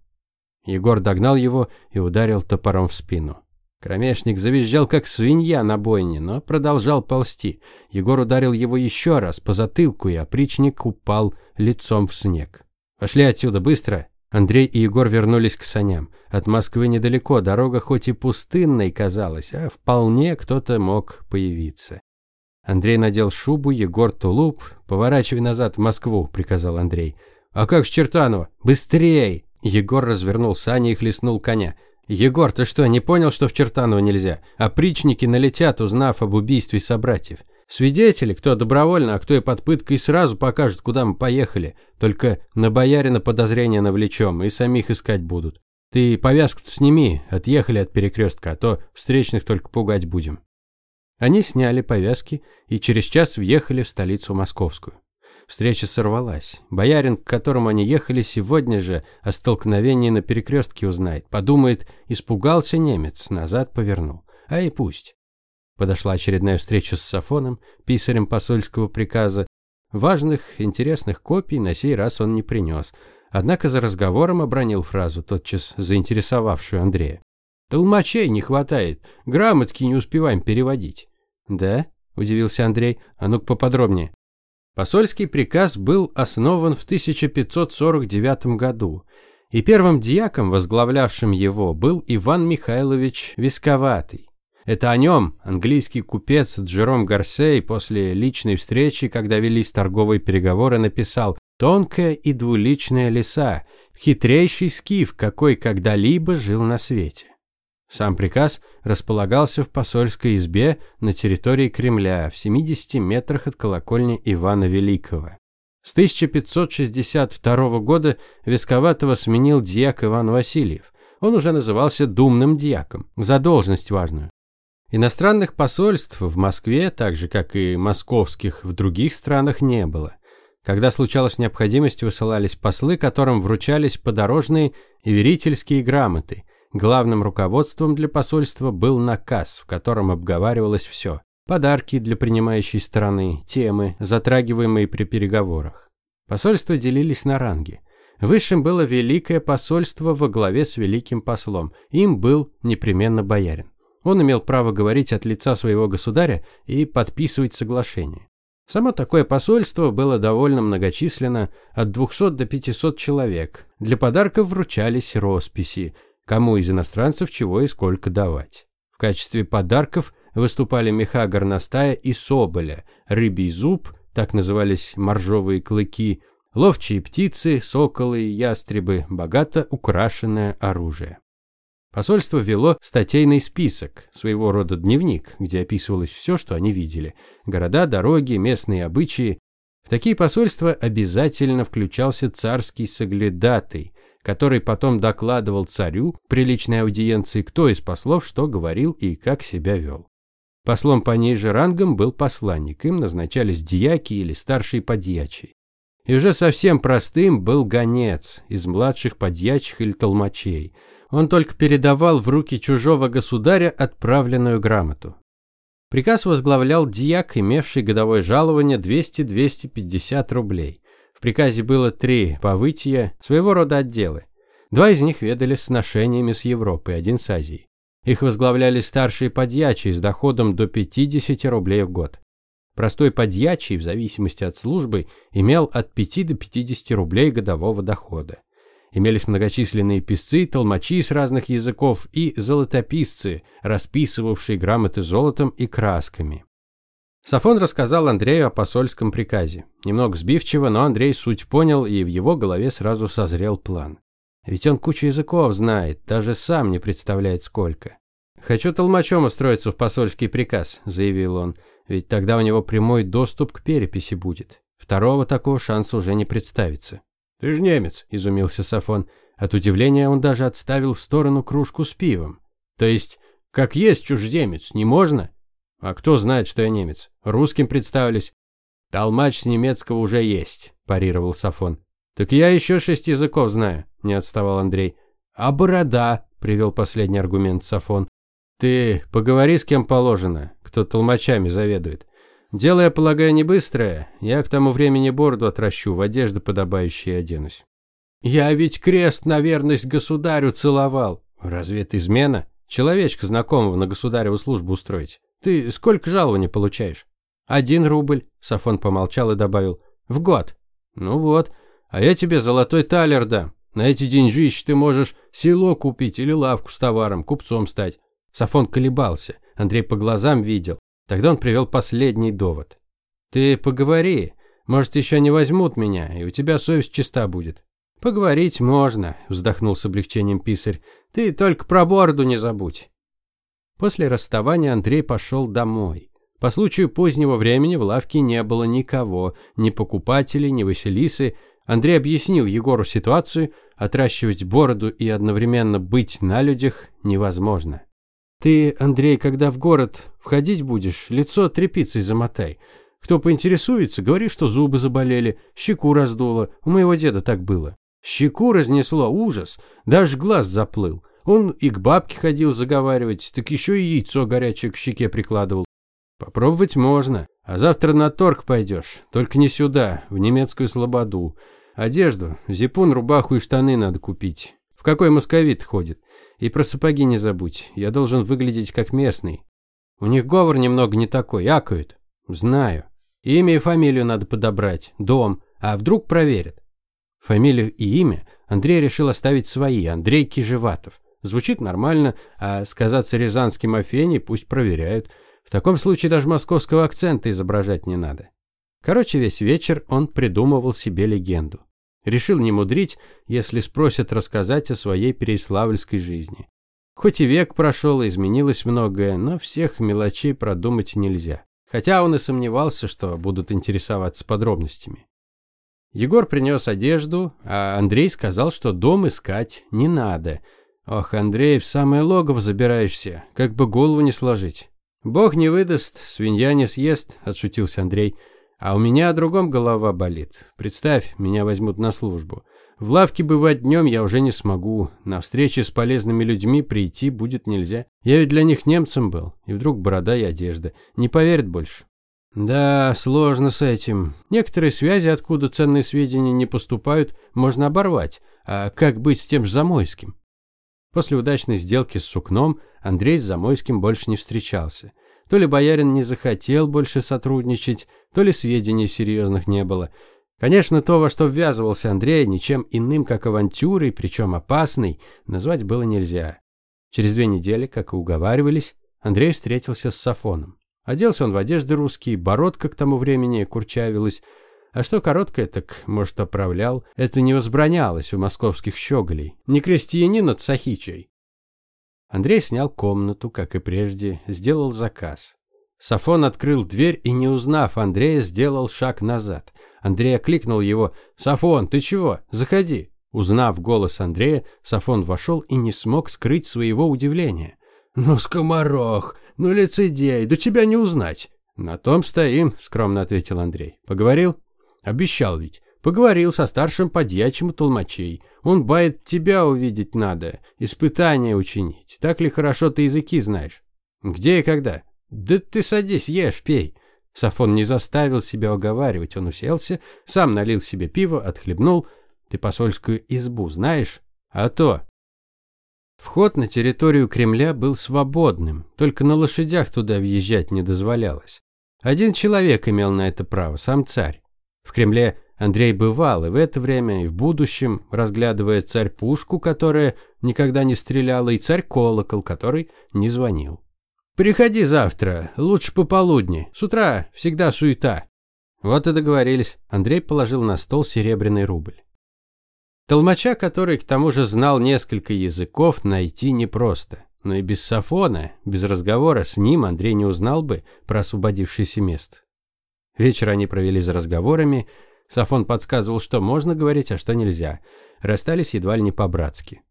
Егор догнал его и ударил топором в спину. Кромешник завизжал, как свинья на бойне, но продолжал ползти. Егор ударил его еще раз по затылку, и опричник упал лицом в снег. «Пошли отсюда, быстро!» Андрей и Егор вернулись к саням. От Москвы недалеко, дорога хоть и пустынной казалась, а вполне кто-то мог появиться. Андрей надел шубу, Егор тулуп. «Поворачивай назад в Москву», – приказал Андрей. «А как с Чертанова? Быстрей!» Егор развернул сани и хлестнул коня. «Егор, ты что, не понял, что в Чертаново нельзя? Опричники налетят, узнав об убийстве собратьев. Свидетели, кто добровольно, а кто и под пыткой, сразу покажут, куда мы поехали. Только на боярина подозрения навлечем и самих искать будут. Ты повязку-то сними, отъехали от перекрестка, а то встречных только пугать будем». Они сняли повязки и через час въехали в столицу московскую. Встреча сорвалась. Боярин, к которому они ехали сегодня же, о столкновении на перекрестке узнает. Подумает, испугался немец, назад повернул. А и пусть. Подошла очередная встреча с Сафоном, писарем посольского приказа. Важных, интересных копий на сей раз он не принес. Однако за разговором обронил фразу, тотчас заинтересовавшую Андрея. «Толмачей не хватает, грамотки не успеваем переводить». «Да?» – удивился Андрей. «А ну-ка поподробнее». Посольский приказ был основан в 1549 году, и первым диаком, возглавлявшим его, был Иван Михайлович Висковатый. Это о нем английский купец Джером Гарсей после личной встречи, когда велись торговые переговоры, написал «Тонкая и двуличная лиса, хитрейший скиф, какой когда-либо жил на свете». Сам приказ располагался в посольской избе на территории Кремля в 70 метрах от колокольни Ивана Великого. С 1562 года Висковатого сменил дьяк Иван Васильев. Он уже назывался думным дьяком, за должность важную. Иностранных посольств в Москве, так же как и московских в других странах, не было. Когда случалась необходимость, высылались послы, которым вручались подорожные и верительские грамоты – Главным руководством для посольства был наказ, в котором обговаривалось все. Подарки для принимающей стороны, темы, затрагиваемые при переговорах. Посольства делились на ранги. Высшим было Великое посольство во главе с Великим послом. Им был непременно боярин. Он имел право говорить от лица своего государя и подписывать соглашение. Само такое посольство было довольно многочисленно, от 200 до 500 человек. Для подарков вручались росписи – кому из иностранцев чего и сколько давать. В качестве подарков выступали меха горностая и соболя, рыбий зуб, так назывались моржовые клыки, ловчие птицы, соколы, ястребы, богато украшенное оружие. Посольство вело статейный список, своего рода дневник, где описывалось все, что они видели. Города, дороги, местные обычаи. В такие посольства обязательно включался царский соглядатый, который потом докладывал царю при личной аудиенции, кто из послов что говорил и как себя вел. Послом пониже рангом был посланник, им назначались дьяки или старшие подьячие. И уже совсем простым был гонец из младших подьячих или толмачей. Он только передавал в руки чужого государя отправленную грамоту. Приказ возглавлял дьяк, имевший годовое жалование 200-250 рублей. В приказе было три повытия, своего рода отделы. Два из них ведали сношениями с Европой, один с Азией. Их возглавляли старшие подьячие с доходом до 50 рублей в год. Простой подьячий, в зависимости от службы, имел от 5 до 50 рублей годового дохода. Имелись многочисленные писцы, толмачи с разных языков и золотописцы, расписывавшие грамоты золотом и красками. Сафон рассказал Андрею о посольском приказе. Немного сбивчиво, но Андрей суть понял, и в его голове сразу созрел план. Ведь он кучу языков знает, даже сам не представляет сколько. «Хочу толмачом устроиться в посольский приказ», – заявил он, «ведь тогда у него прямой доступ к переписи будет. Второго такого шанса уже не представится». «Ты же немец», – изумился Сафон. От удивления он даже отставил в сторону кружку с пивом. «То есть, как есть чуждемец, не можно?» А кто знает, что я немец? Русским представились. Толмач с немецкого уже есть, парировал Сафон. Так я еще шесть языков знаю, не отставал Андрей. А борода, привел последний аргумент Сафон. Ты поговори с кем положено, кто толмачами заведует. Дело, я полагаю, не быстрое. Я к тому времени бороду отращу, в одежды подобающие оденусь. Я ведь крест на верность государю целовал. Разве это измена? Человечка знакомого на государеву службу устроить. Ты сколько жалований получаешь? Один рубль, Сафон помолчал и добавил. В год. Ну вот, а я тебе золотой талер дам. На эти деньжищи ты можешь село купить или лавку с товаром, купцом стать. Сафон колебался, Андрей по глазам видел. Тогда он привел последний довод. Ты поговори, может еще не возьмут меня, и у тебя совесть чиста будет. Поговорить можно, вздохнул с облегчением писарь. Ты только про бороду не забудь. После расставания Андрей пошел домой. По случаю позднего времени в лавке не было никого, ни покупателей, ни Василисы. Андрей объяснил Егору ситуацию, отращивать бороду и одновременно быть на людях невозможно. Ты, Андрей, когда в город входить будешь, лицо тряпицей замотай. Кто поинтересуется, говори, что зубы заболели, щеку раздуло. У моего деда так было. Щеку разнесло, ужас, даже глаз заплыл. Он и к бабке ходил заговаривать, так еще и яйцо горячее к щеке прикладывал. Попробовать можно, а завтра на торг пойдешь, только не сюда, в немецкую слободу. Одежду, зипун, рубаху и штаны надо купить. В какой московит ходит. И про сапоги не забудь, я должен выглядеть как местный. У них говор немного не такой, акают. Знаю. Имя и фамилию надо подобрать, дом, а вдруг проверят. Фамилию и имя Андрей решил оставить свои, Андрей Кижеватов. Звучит нормально, а сказаться рязанским Афени пусть проверяют. В таком случае даже московского акцента изображать не надо. Короче, весь вечер он придумывал себе легенду. Решил не мудрить, если спросят рассказать о своей переславльской жизни. Хоть и век прошел, и изменилось многое, но всех мелочей продумать нельзя. Хотя он и сомневался, что будут интересоваться подробностями. Егор принес одежду, а Андрей сказал, что дом искать не надо. Ох, Андрей, в самое логово забираешься, как бы голову не сложить. Бог не выдаст, свинья не съест, отшутился Андрей. А у меня о другом голова болит. Представь, меня возьмут на службу. В лавке бывать днем я уже не смогу. На встречи с полезными людьми прийти будет нельзя. Я ведь для них немцем был. И вдруг борода и одежда. Не поверят больше. Да, сложно с этим. Некоторые связи, откуда ценные сведения не поступают, можно оборвать. А как быть с тем же Замойским? После удачной сделки с Сукном Андрей с Замойским больше не встречался. То ли боярин не захотел больше сотрудничать, то ли сведений серьезных не было. Конечно, то, во что ввязывался Андрей, ничем иным, как авантюрой, причем опасной, назвать было нельзя. Через две недели, как и уговаривались, Андрей встретился с Сафоном. Оделся он в одежды русские, бородка к тому времени курчавилась. А что короткое, так, может, оправлял. Это не возбранялось у московских щеголей. Не крестьянин от Сахичей. Андрей снял комнату, как и прежде, сделал заказ. Сафон открыл дверь и, не узнав Андрея, сделал шаг назад. Андрей окликнул его. «Сафон, ты чего? Заходи!» Узнав голос Андрея, Сафон вошел и не смог скрыть своего удивления. «Ну, скоморох! Ну, лицедей! Да тебя не узнать!» «На том стоим», — скромно ответил Андрей. «Поговорил?» «Обещал ведь. Поговорил со старшим подьячим толмачей. Он бает тебя увидеть надо, испытания учинить. Так ли хорошо ты языки знаешь?» «Где и когда?» «Да ты садись, ешь, пей». Сафон не заставил себя уговаривать. Он уселся, сам налил себе пиво, отхлебнул. «Ты посольскую избу знаешь?» «А то. Вход на территорию Кремля был свободным, только на лошадях туда въезжать не дозволялось. Один человек имел на это право, сам царь. В Кремле Андрей бывал и в это время, и в будущем, разглядывая царь-пушку, которая никогда не стреляла, и царь-колокол, который не звонил. «Приходи завтра, лучше пополудни. С утра всегда суета». Вот и договорились. Андрей положил на стол серебряный рубль. Толмача, который к тому же знал несколько языков, найти непросто. Но и без Сафона, без разговора с ним Андрей не узнал бы про освободившееся место. Вечер они провели за разговорами. Сафон подсказывал, что можно говорить, а что нельзя. Расстались едва ли не по-братски.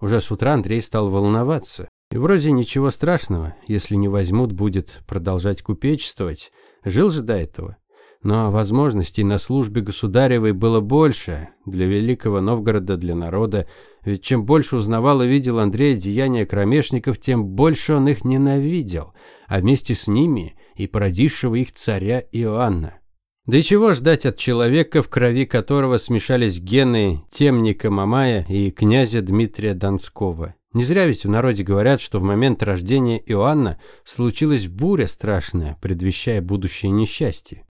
Уже с утра Андрей стал волноваться. И вроде ничего страшного, если не возьмут, будет продолжать купечествовать. Жил же до этого. Но возможностей на службе государевой было больше для Великого Новгорода, для народа. Ведь чем больше узнавал и видел Андрей деяния кромешников, тем больше он их ненавидел, а вместе с ними и породившего их царя Иоанна. Да и чего ждать от человека, в крови которого смешались гены темника Мамая и князя Дмитрия Донского? Не зря ведь в народе говорят, что в момент рождения Иоанна случилась буря страшная, предвещая будущее несчастье.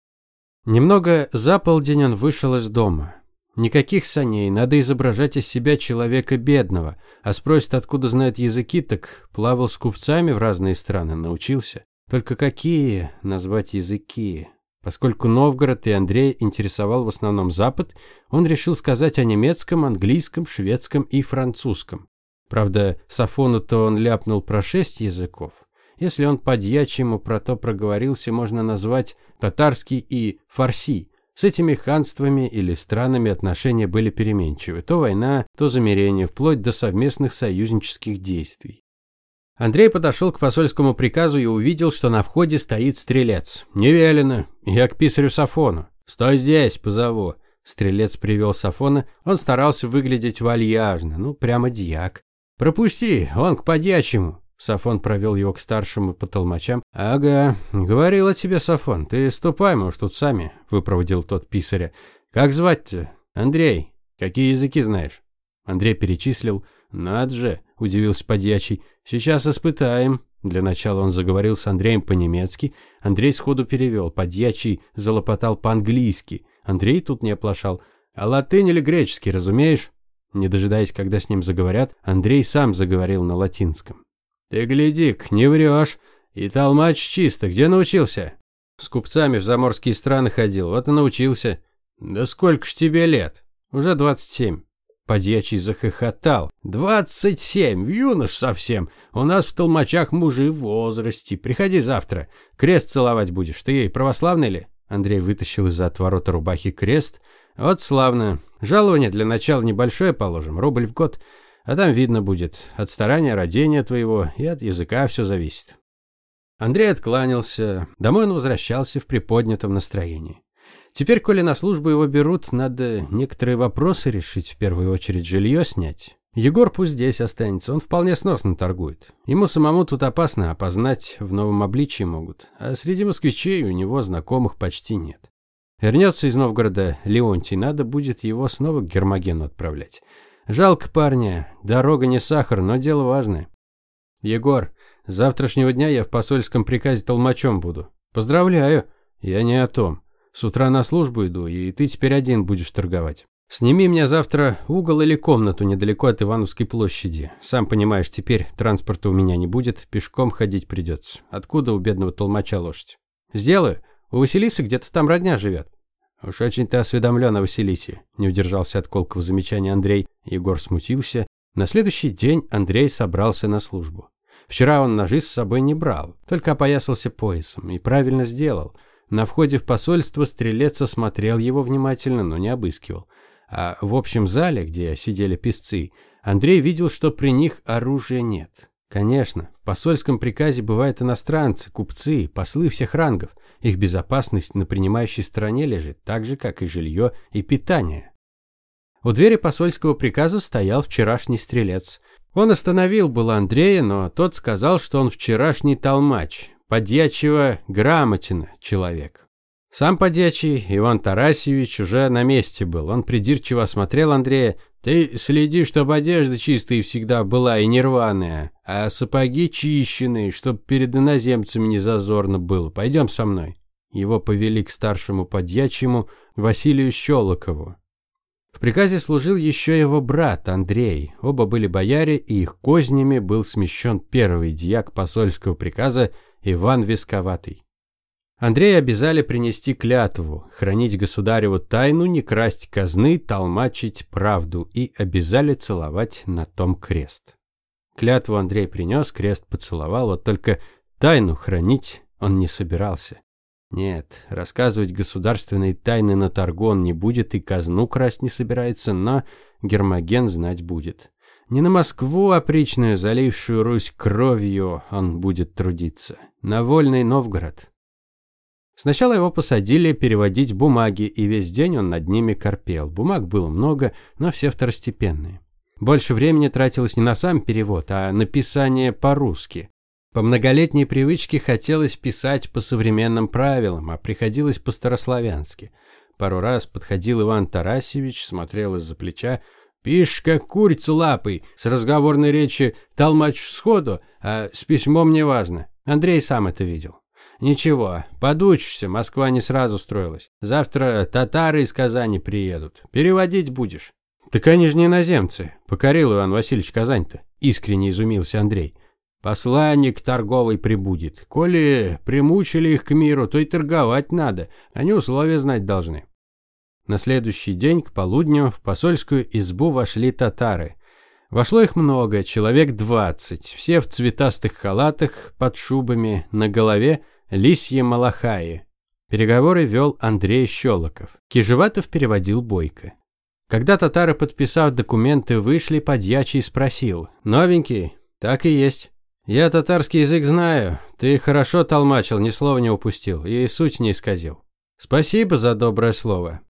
Немного за полдень он вышел из дома. Никаких саней, надо изображать из себя человека бедного, а спросит, откуда знает языки, так плавал с купцами в разные страны, научился. Только какие назвать языки? Поскольку Новгород и Андрей интересовал в основном Запад, он решил сказать о немецком, английском, шведском и французском. Правда, Сафону-то он ляпнул про шесть языков. Если он по-дьячьему про то проговорился, можно назвать татарский и фарси. С этими ханствами или странами отношения были переменчивы. То война, то замирение, вплоть до совместных союзнических действий. Андрей подошел к посольскому приказу и увидел, что на входе стоит стрелец. «Не велено. Я к писарю Сафону. Стой здесь, позову». Стрелец привел Сафона. Он старался выглядеть вальяжно, ну, прямо дьяк. «Пропусти, он к подьячему». Сафон провел его к старшему по толмачам. «Ага, говорила тебе, Сафон, ты ступай, может, тут сами», – выпроводил тот писаря. «Как звать-то?» «Андрей. Какие языки знаешь?» Андрей перечислил. «Над же», – удивился подьячий. «Сейчас испытаем». Для начала он заговорил с Андреем по-немецки. Андрей сходу перевел. Подьячий залопотал по-английски. Андрей тут не оплошал. «А латынь или греческий, разумеешь?» Не дожидаясь, когда с ним заговорят, Андрей сам заговорил на латинском. «Ты гляди не врешь. И толмач чисто. Где научился?» «С купцами в заморские страны ходил. Вот и научился». «Да сколько ж тебе лет?» «Уже двадцать семь». Подьячий захохотал. «Двадцать семь! Юнош совсем! У нас в толмачах мужи в возрасте. Приходи завтра. Крест целовать будешь. Ты православный ли?» Андрей вытащил из-за отворота рубахи крест. «Вот славно. Жалование для начала небольшое положим, рубль в год. А там видно будет. От старания родения твоего и от языка все зависит». Андрей откланялся. Домой он возвращался в приподнятом настроении. Теперь, коли на службу его берут, надо некоторые вопросы решить, в первую очередь жилье снять. Егор пусть здесь останется, он вполне сносно торгует. Ему самому тут опасно, опознать в новом обличии могут. А среди москвичей у него знакомых почти нет. Вернется из Новгорода Леонтий, надо будет его снова к Гермогену отправлять. Жалко парня, дорога не сахар, но дело важное. Егор, с завтрашнего дня я в посольском приказе толмачом буду. Поздравляю. Я не о том. С утра на службу иду, и ты теперь один будешь торговать. Сними мне завтра угол или комнату недалеко от Ивановской площади. Сам понимаешь, теперь транспорта у меня не будет, пешком ходить придется. Откуда у бедного толмача лошадь? Сделаю. У Василисы где-то там родня живет. Уж очень ты осведомлен о Василисе, не удержался от колкого замечания Андрей. Егор смутился. На следующий день Андрей собрался на службу. Вчера он ножи с собой не брал, только опоясался поясом. И правильно сделал. На входе в посольство стрелец осмотрел его внимательно, но не обыскивал. А в общем зале, где сидели писцы, Андрей видел, что при них оружия нет. Конечно, в посольском приказе бывают иностранцы, купцы, послы всех рангов. Их безопасность на принимающей стороне лежит, так же, как и жилье и питание. У двери посольского приказа стоял вчерашний стрелец. Он остановил было Андрея, но тот сказал, что он вчерашний толмач, подьячего грамотина человек. Сам подьячий Иван Тарасьевич уже на месте был. Он придирчиво осмотрел Андрея. «Ты следи, чтобы одежда чистая всегда была и не рваная, а сапоги чищенные, чтоб перед иноземцами не зазорно было. Пойдем со мной». Его повели к старшему подьячему Василию Щелокову. В приказе служил еще его брат Андрей. Оба были бояре, и их кознями был смещен первый дьяк посольского приказа Иван Висковатый. Андрея обязали принести клятву, хранить государеву тайну, не красть казны, толмачить правду и обязали целовать на том крест. Клятву Андрей принес, крест поцеловал, вот только тайну хранить он не собирался. Нет, рассказывать государственные тайны на торгу он не будет и казну красть не собирается, но Гермоген знать будет. Не на Москву опричную, залившую Русь кровью, он будет трудиться. На вольный Новгород. Сначала его посадили переводить бумаги, и весь день он над ними корпел. Бумаг было много, но все второстепенные. Больше времени тратилось не на сам перевод, а на писание по-русски. По многолетней привычке хотелось писать по современным правилам, а приходилось по-старославянски. Пару раз подходил Иван Тарасевич, смотрел из-за плеча, Пишешь, как курица лапой, с разговорной речи толмач сходу, а с письмом неважно. Андрей сам это видел. Ничего, подучишься, Москва не сразу строилась. Завтра татары из Казани приедут. Переводить будешь. Так они же не иноземцы. Покорил Иван Васильевич Казань-то. Искренне изумился Андрей. Посланник торговый прибудет. Коли примучили их к миру, то и торговать надо. Они условия знать должны. На следующий день к полудню в посольскую избу вошли татары. Вошло их много, человек двадцать, все в цветастых халатах, под шубами, на голове лисьи малахаи. Переговоры вел Андрей Щелоков. Кижеватов переводил Бойко. Когда татары, подписав документы, вышли, подьячий спросил. «Новенький?» «Так и есть». «Я татарский язык знаю. Ты хорошо толмачил, ни слова не упустил и суть не исказил. Спасибо за доброе слово».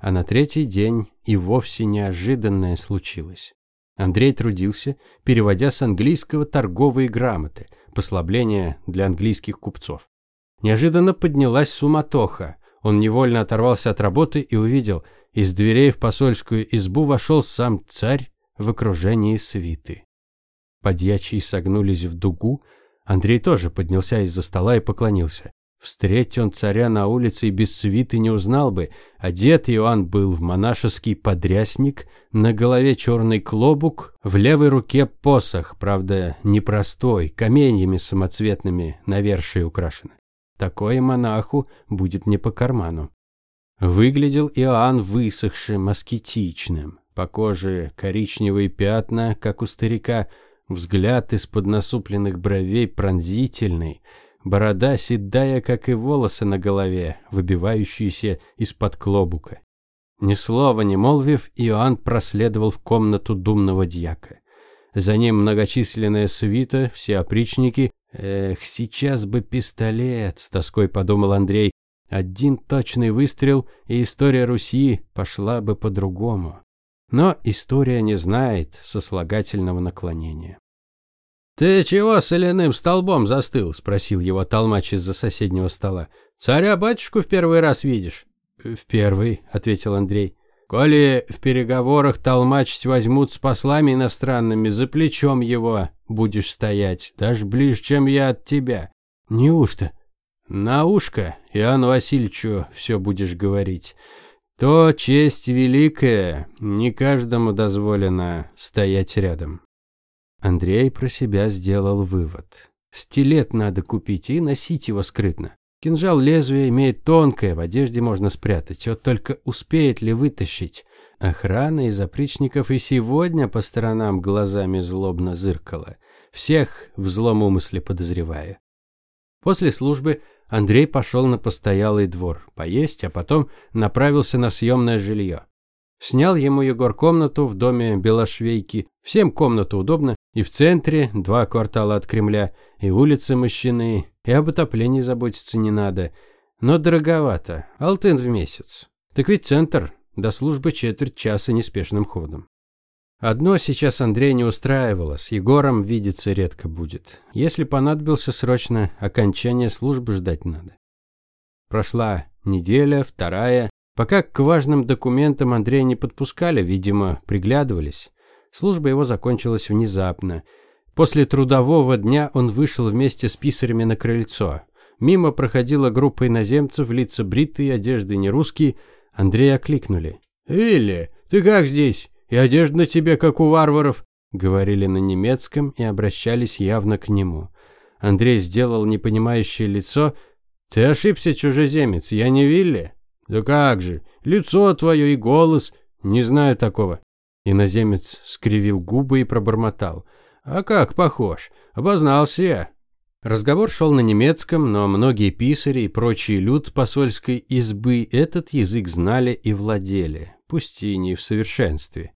А на третий день и вовсе неожиданное случилось. Андрей трудился, переводя с английского торговые грамоты, послабления для английских купцов. Неожиданно поднялась суматоха. Он невольно оторвался от работы и увидел, из дверей в посольскую избу вошел сам царь в окружении свиты. Подьячие согнулись в дугу. Андрей тоже поднялся из-за стола и поклонился. Встреть он царя на улице и без свиты не узнал бы. Одет Иоанн был в монашеский подрясник, на голове черный клобук, в левой руке посох, правда, непростой, каменьями самоцветными навершие украшены. Такое монаху будет не по карману. Выглядел Иоанн высохшим, аскетичным. По коже коричневые пятна, как у старика, Взгляд из-под насупленных бровей пронзительный, борода седая, как и волосы на голове, выбивающиеся из-под клобука. Ни слова не молвив, Иоанн проследовал в комнату думного дьяка. За ним многочисленная свита, все опричники. Эх, сейчас бы пистолет, с тоской подумал Андрей. Один точный выстрел, и история Руси пошла бы по-другому. Но история не знает сослагательного наклонения. «Ты чего соляным столбом застыл?» – спросил его толмач из-за соседнего стола. «Царя-батюшку в первый раз видишь?» «В первый», – ответил Андрей. «Коли в переговорах толмачить возьмут с послами иностранными, за плечом его будешь стоять, даже ближе, чем я от тебя». «Неужто?» «На ушко, Иоанну Васильевичу все будешь говорить». То честь великая, не каждому дозволено стоять рядом. Андрей про себя сделал вывод. Стилет надо купить и носить его скрытно. Кинжал лезвие имеет тонкое, в одежде можно спрятать. Вот только успеет ли вытащить? Охрана из опричников и сегодня по сторонам глазами злобно зыркала, всех в злом умысле подозревая. После службы Андрей пошел на постоялый двор, поесть, а потом направился на съемное жилье. Снял ему Егор комнату в доме Белошвейки. Всем комната удобна, и в центре, два квартала от Кремля, и улицы мощены, и об отоплении заботиться не надо. Но дороговато, алтын в месяц. Так ведь центр, до службы четверть часа неспешным ходом. Одно сейчас Андрей не устраивало, с Егором видеться редко будет. Если понадобился срочно, окончание службы ждать надо. Прошла неделя, вторая. Пока к важным документам Андрея не подпускали, видимо, приглядывались. Служба его закончилась внезапно. После трудового дня он вышел вместе с писарями на крыльцо. Мимо проходила группа иноземцев, лица бритые, одежды не русские. Андрея окликнули. «Вилли, ты как здесь?» и одежда на тебе, как у варваров», — говорили на немецком и обращались явно к нему. Андрей сделал непонимающее лицо. «Ты ошибся, чужеземец, я не Вилли?» «Да как же, лицо твое и голос, не знаю такого». Иноземец скривил губы и пробормотал. «А как похож? Обознался я». Разговор шел на немецком, но многие писари и прочий люд посольской избы этот язык знали и владели, пусть и не в совершенстве.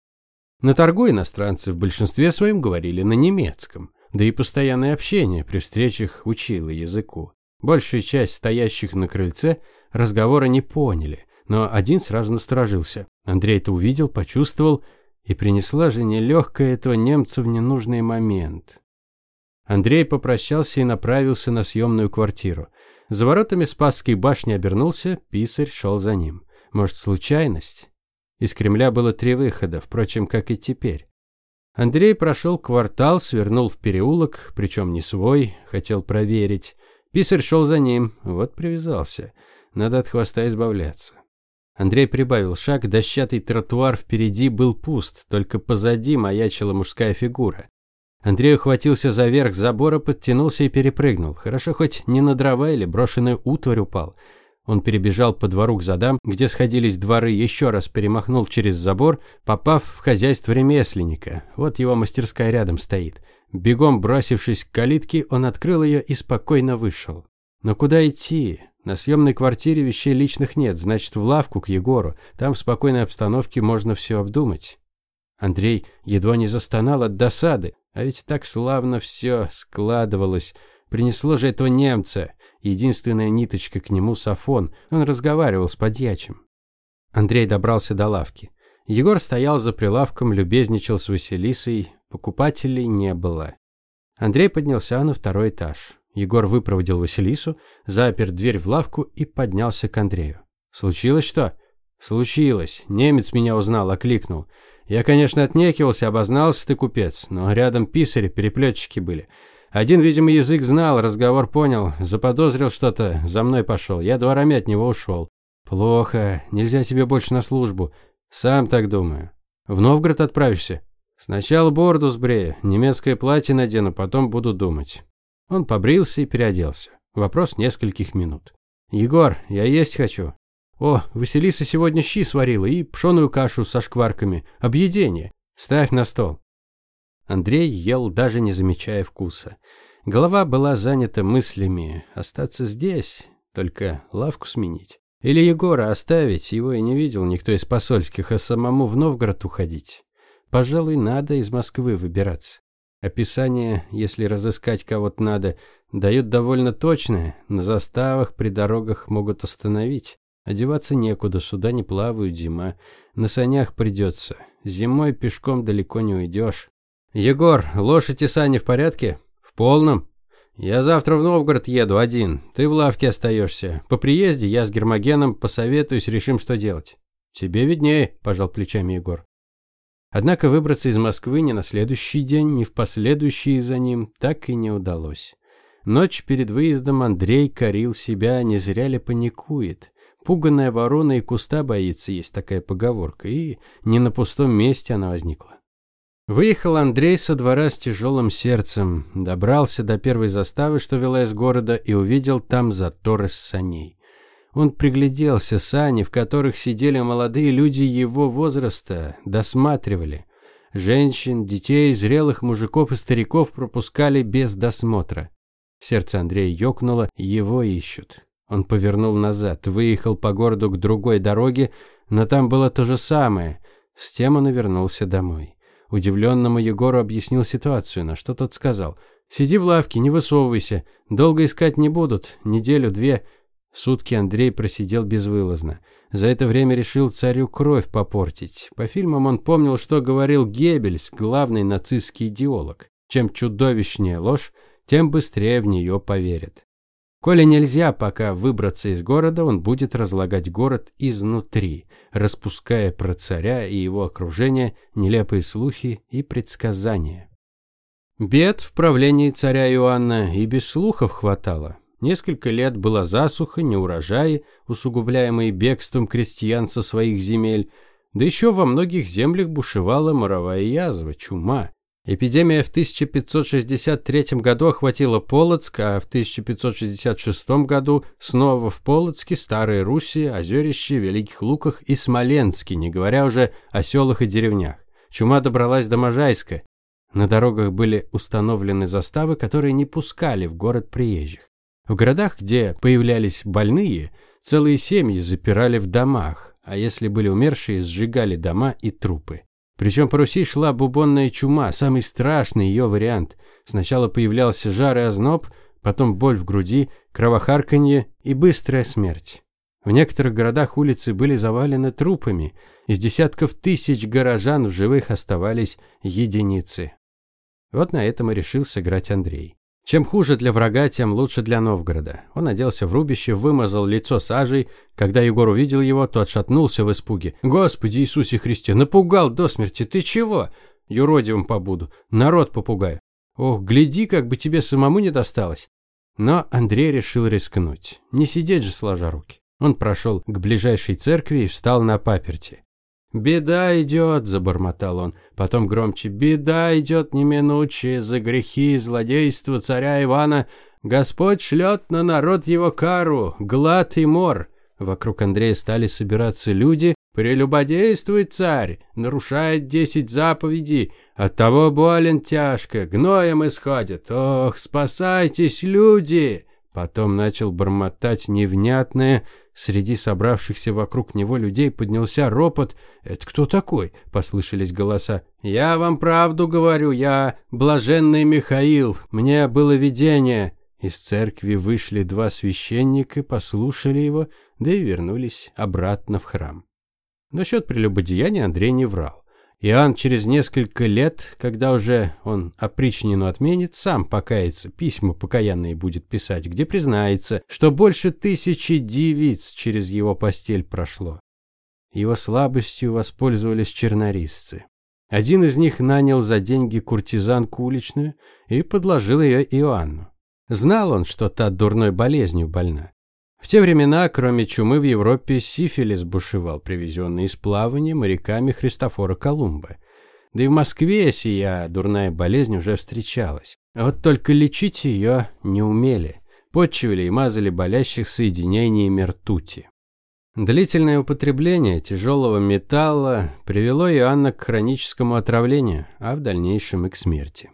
На торгу иностранцы в большинстве своем говорили на немецком, да и постоянное общение при встречах учило языку. Большая часть стоящих на крыльце разговора не поняли, но один сразу насторожился. Андрей это увидел, почувствовал, и принесла же нелегкая этого немца в ненужный момент. Андрей попрощался и направился на съемную квартиру. За воротами Спасской башни обернулся, писарь шел за ним. Может, случайность? Из Кремля было три выхода, впрочем, как и теперь. Андрей прошел квартал, свернул в переулок, причем не свой, хотел проверить. Писарь шел за ним, вот привязался. Надо от хвоста избавляться. Андрей прибавил шаг, дощатый тротуар впереди был пуст, только позади маячила мужская фигура. Андрей ухватился за верх забора, подтянулся и перепрыгнул. Хорошо хоть не на дрова или брошенную утварь упал. Он перебежал по двору к задам, где сходились дворы, еще раз перемахнул через забор, попав в хозяйство ремесленника. Вот его мастерская рядом стоит. Бегом бросившись к калитке, он открыл ее и спокойно вышел. Но куда идти? На съемной квартире вещей личных нет, значит, в лавку к Егору. Там в спокойной обстановке можно все обдумать. Андрей едва не застонал от досады. А ведь так славно все складывалось. Принесло же этого немца. Единственная ниточка к нему Сафон. Он разговаривал с подьячим. Андрей добрался до лавки. Егор стоял за прилавком, любезничал с Василисой. Покупателей не было. Андрей поднялся на второй этаж. Егор выпроводил Василису, запер дверь в лавку и поднялся к Андрею. «Случилось что?» «Случилось. Немец меня узнал, окликнул. Я, конечно, отнекивался, обознался ты купец, но рядом писари, переплетчики были. Один, видимо, язык знал, разговор понял, заподозрил что-то, за мной пошел. Я дворами от него ушел. Плохо, нельзя тебе больше на службу. Сам так думаю. В Новгород отправишься? Сначала бороду сбрею, немецкое платье надену, потом буду думать. Он побрился и переоделся. Вопрос нескольких минут. «Егор, я есть хочу. О, Василиса сегодня щи сварила и пшеную кашу со шкварками. Объедение. Ставь на стол. Андрей ел, даже не замечая вкуса. Голова была занята мыслями. Остаться здесь, только лавку сменить. Или Егора оставить, его и не видел никто из посольских, а самому в Новгород уходить. Пожалуй, надо из Москвы выбираться. Описание, если разыскать кого-то надо, дают довольно точное. На заставах при дорогах могут остановить. Одеваться некуда, сюда не плавают, зима. На санях придется. Зимой пешком далеко не уйдешь. Егор, лошадь и сани в порядке? В полном. Я завтра в Новгород еду один. Ты в лавке остаешься. По приезде я с Гермогеном посоветуюсь, решим, что делать. Тебе виднее, пожал плечами Егор. Однако выбраться из Москвы ни на следующий день, ни в последующие за ним так и не удалось. Ночь перед выездом Андрей корил себя, не зря ли паникует. Пуганая ворона и куста боится, есть такая поговорка, и не на пустом месте она возникла. Выехал Андрей со двора с тяжелым сердцем, добрался до первой заставы, что вела из города, и увидел там затор из саней. Он пригляделся, сани, в которых сидели молодые люди его возраста, досматривали. Женщин, детей, зрелых мужиков и стариков пропускали без досмотра. Сердце Андрея ёкнуло, его ищут. Он повернул назад, выехал по городу к другой дороге, но там было то же самое. С тем он и вернулся домой. Удивленному Егору объяснил ситуацию, на что тот сказал. «Сиди в лавке, не высовывайся. Долго искать не будут. Неделю-две». Сутки Андрей просидел безвылазно. За это время решил царю кровь попортить. По фильмам он помнил, что говорил Геббельс, главный нацистский идеолог. Чем чудовищнее ложь, тем быстрее в нее поверят. Коли нельзя пока выбраться из города, он будет разлагать город изнутри, распуская про царя и его окружение нелепые слухи и предсказания. Бед в правлении царя Иоанна и без слухов хватало. Несколько лет была засуха, неурожаи, усугубляемые бегством крестьян со своих земель, да еще во многих землях бушевала моровая язва, чума. Эпидемия в 1563 году охватила Полоцк, а в 1566 году снова в Полоцке, Старой Руси, Озерище, Великих Луках и Смоленске, не говоря уже о селах и деревнях. Чума добралась до Можайска. На дорогах были установлены заставы, которые не пускали в город приезжих. В городах, где появлялись больные, целые семьи запирали в домах, а если были умершие, сжигали дома и трупы. Причем по Руси шла бубонная чума, самый страшный ее вариант. Сначала появлялся жар и озноб, потом боль в груди, кровохарканье и быстрая смерть. В некоторых городах улицы были завалены трупами, из десятков тысяч горожан в живых оставались единицы. Вот на этом и решил сыграть Андрей. Чем хуже для врага, тем лучше для Новгорода. Он оделся в рубище, вымазал лицо сажей. Когда Егор увидел его, то отшатнулся в испуге. «Господи Иисусе Христе, напугал до смерти! Ты чего?» «Юродивым побуду. Народ попугаю. Ох, гляди, как бы тебе самому не досталось». Но Андрей решил рискнуть. Не сидеть же сложа руки. Он прошел к ближайшей церкви и встал на паперти. «Беда идет», – забормотал он. Потом громче «Беда идет неминучая за грехи и злодейство царя Ивана. Господь шлет на народ его кару, глад и мор». Вокруг Андрея стали собираться люди. «Прелюбодействует царь, нарушает десять заповедей, оттого болен тяжко, гноем исходит. Ох, спасайтесь, люди!» Потом начал бормотать невнятное. Среди собравшихся вокруг него людей поднялся ропот. «Это кто такой?» – послышались голоса. «Я вам правду говорю, я блаженный Михаил. Мне было видение». Из церкви вышли два священника, послушали его, да и вернулись обратно в храм. Насчет прелюбодеяния Андрей не врал. Иоанн через несколько лет, когда уже он опричнину отменит, сам покается, письма покаянные будет писать, где признается, что больше тысячи девиц через его постель прошло. Его слабостью воспользовались чернорисцы. Один из них нанял за деньги куртизанку уличную и подложил ее Иоанну. Знал он, что та дурной болезнью больна. В те времена, кроме чумы в Европе, сифилис бушевал, привезенный из плавания моряками Христофора Колумба. Да и в Москве сия дурная болезнь уже встречалась. А вот только лечить ее не умели. Подчивали и мазали болящих соединениями ртути. Длительное употребление тяжелого металла привело Иоанна к хроническому отравлению, а в дальнейшем и к смерти.